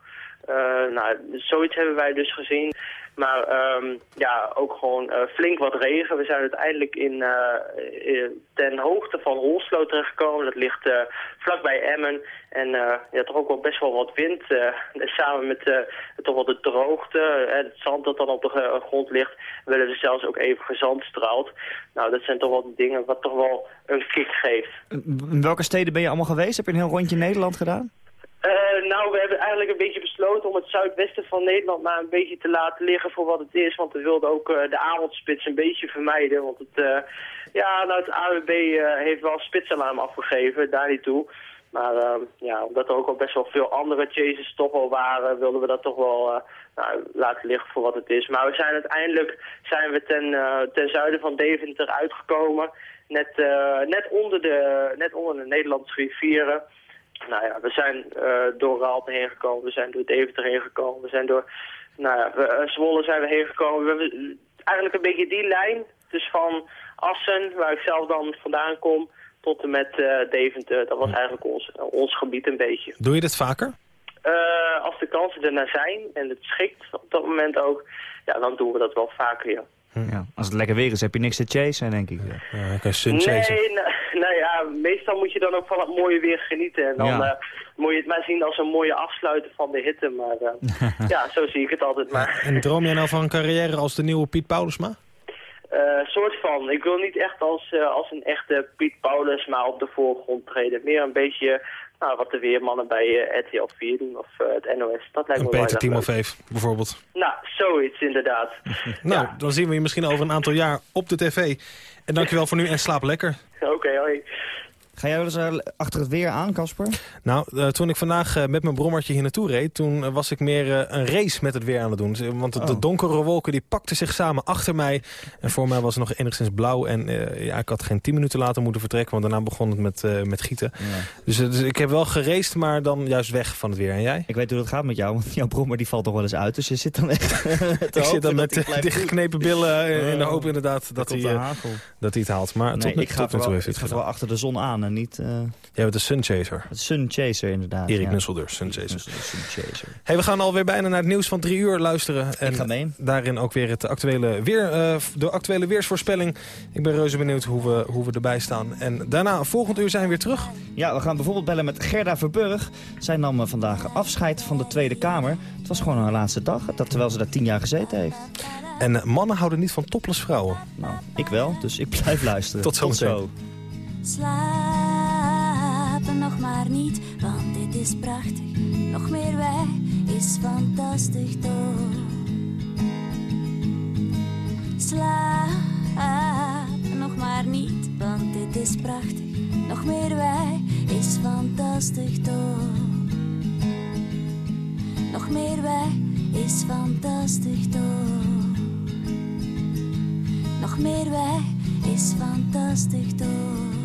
Nou, zoiets hebben wij dus gezien. Maar ehm, ja, ook gewoon eh, flink wat regen. We zijn uiteindelijk in, eh, in- ten hoogte van Holslo terechtgekomen. Dat ligt eh, vlakbij Emmen. En eh, ja, toch ook wel best wel wat wind. eh, en samen met eh, toch wel de droogte, eh, het zand dat dan op de eh, grond ligt, werden er zelfs ook even gezandstraald. Nou, dat zijn toch wel dingen wat toch wel een kick geeft. In welke steden ben je allemaal geweest? Heb je een heel rondje Nederland gedaan? Eh, nou, we hebben eigenlijk een beetje besloten om het zuidwesten van Nederland maar een beetje te laten liggen voor wat het is. Want we wilden ook eh, de avondspits een beetje vermijden. Want het, eh, ja, nou, het AWB heeft wel spitsalarm afgegeven, daar niet toe. Maar ja, omdat er ook al best wel veel andere chases toch wel waren, wilden we dat toch wel nou, laten liggen voor wat het is. Maar we zijn uiteindelijk zijn we ten, ten zuiden van Deventer uitgekomen. Net, net, onder de, net onder de Nederlandse rivieren. Nou ja, we zijn eh, door Raalte heen gekomen, we zijn door Deventer heen gekomen, we zijn door nou ja, we, eh, Zwolle zijn we heen gekomen. We hebben eigenlijk een beetje die lijn, dus van Assen, waar ik zelf dan vandaan kom, tot en met eh, Deventer. Dat was eigenlijk ons, ons gebied een beetje. Doe je dit vaker? Als de kansen er naar zijn en het schikt op dat moment ook, ja, dan doen we dat wel vaker, ja. Ja. Als het lekker weer is, heb je niks te chasen, denk ik. Ja, sun Nee, nou, nou ja, meestal moet je dan ook van het mooie weer genieten. En dan Ja. eh, moet je het maar zien als een mooie afsluiter van de hitte. Maar eh, [laughs] ja, zo zie ik het altijd maar. En droom jij nou van een carrière als de nieuwe Piet Paulusma? Eh, soort van. Ik wil niet echt als, eh, als een echte Piet Paulus maar op de voorgrond treden. Meer een beetje nou, wat de weermannen bij eh, RTL 4 doen of het NOS. Dat lijkt Een me Peter. Timofeef, bijvoorbeeld. Nou, zoiets inderdaad. [laughs] Nou, dan zien we je misschien over een aantal jaar op de tv. En dankjewel voor nu en slaap lekker. Oké, hoi. Ga jij wel eens eh, achter het weer aan, Casper? Nou, eh, toen ik vandaag eh, met mijn brommertje hier naartoe reed... toen was ik meer een race met het weer aan het doen. Dus, Want de, de Oh. donkere wolken die pakten zich samen achter mij. En voor mij was het nog enigszins blauw. En ja, ik had geen tien minuten later moeten vertrekken... want daarna begon het met, met gieten. Dus, dus ik heb wel geraced, maar dan juist weg van het weer. En jij? Ik weet hoe dat gaat met jou, want jouw brommer die valt toch wel eens uit. Dus je zit dan echt... [laughs] Ik zit dan met dichtgeknepen billen in de hoop inderdaad dat Dat hij, dat hij het haalt. Maar Nee, tot, ik ga tot nu toe heeft het gedaan. achter de zon aan niet... eh Jij bent de Sun Chaser. het Sun Chaser inderdaad. Erik ja. Nusselder, Sun Chaser. Sun Chaser. Hey, we gaan alweer bijna naar het nieuws van drie uur luisteren. En ga mee. daarin ook weer het actuele weer, eh, de actuele weersvoorspelling. Ik ben reuze benieuwd hoe we, hoe we erbij staan. En daarna, volgend uur zijn we weer terug. Ja, we gaan bijvoorbeeld bellen met Gerda Verburg. Zij nam eh, vandaag afscheid van de Tweede Kamer. Het was gewoon haar laatste dag, dat, terwijl ze daar tien jaar gezeten heeft. En mannen houden niet van topless vrouwen. Nou, ik wel, dus ik blijf luisteren. Tot zometeen. zo. Slapen nog maar niet, want dit is prachtig. Nog meer wij is fantastisch toch. Slapen nog maar niet, want dit is prachtig. Nog meer wij is fantastisch toch. Nog meer wij is fantastisch toch. Nog meer wij is fantastisch toch.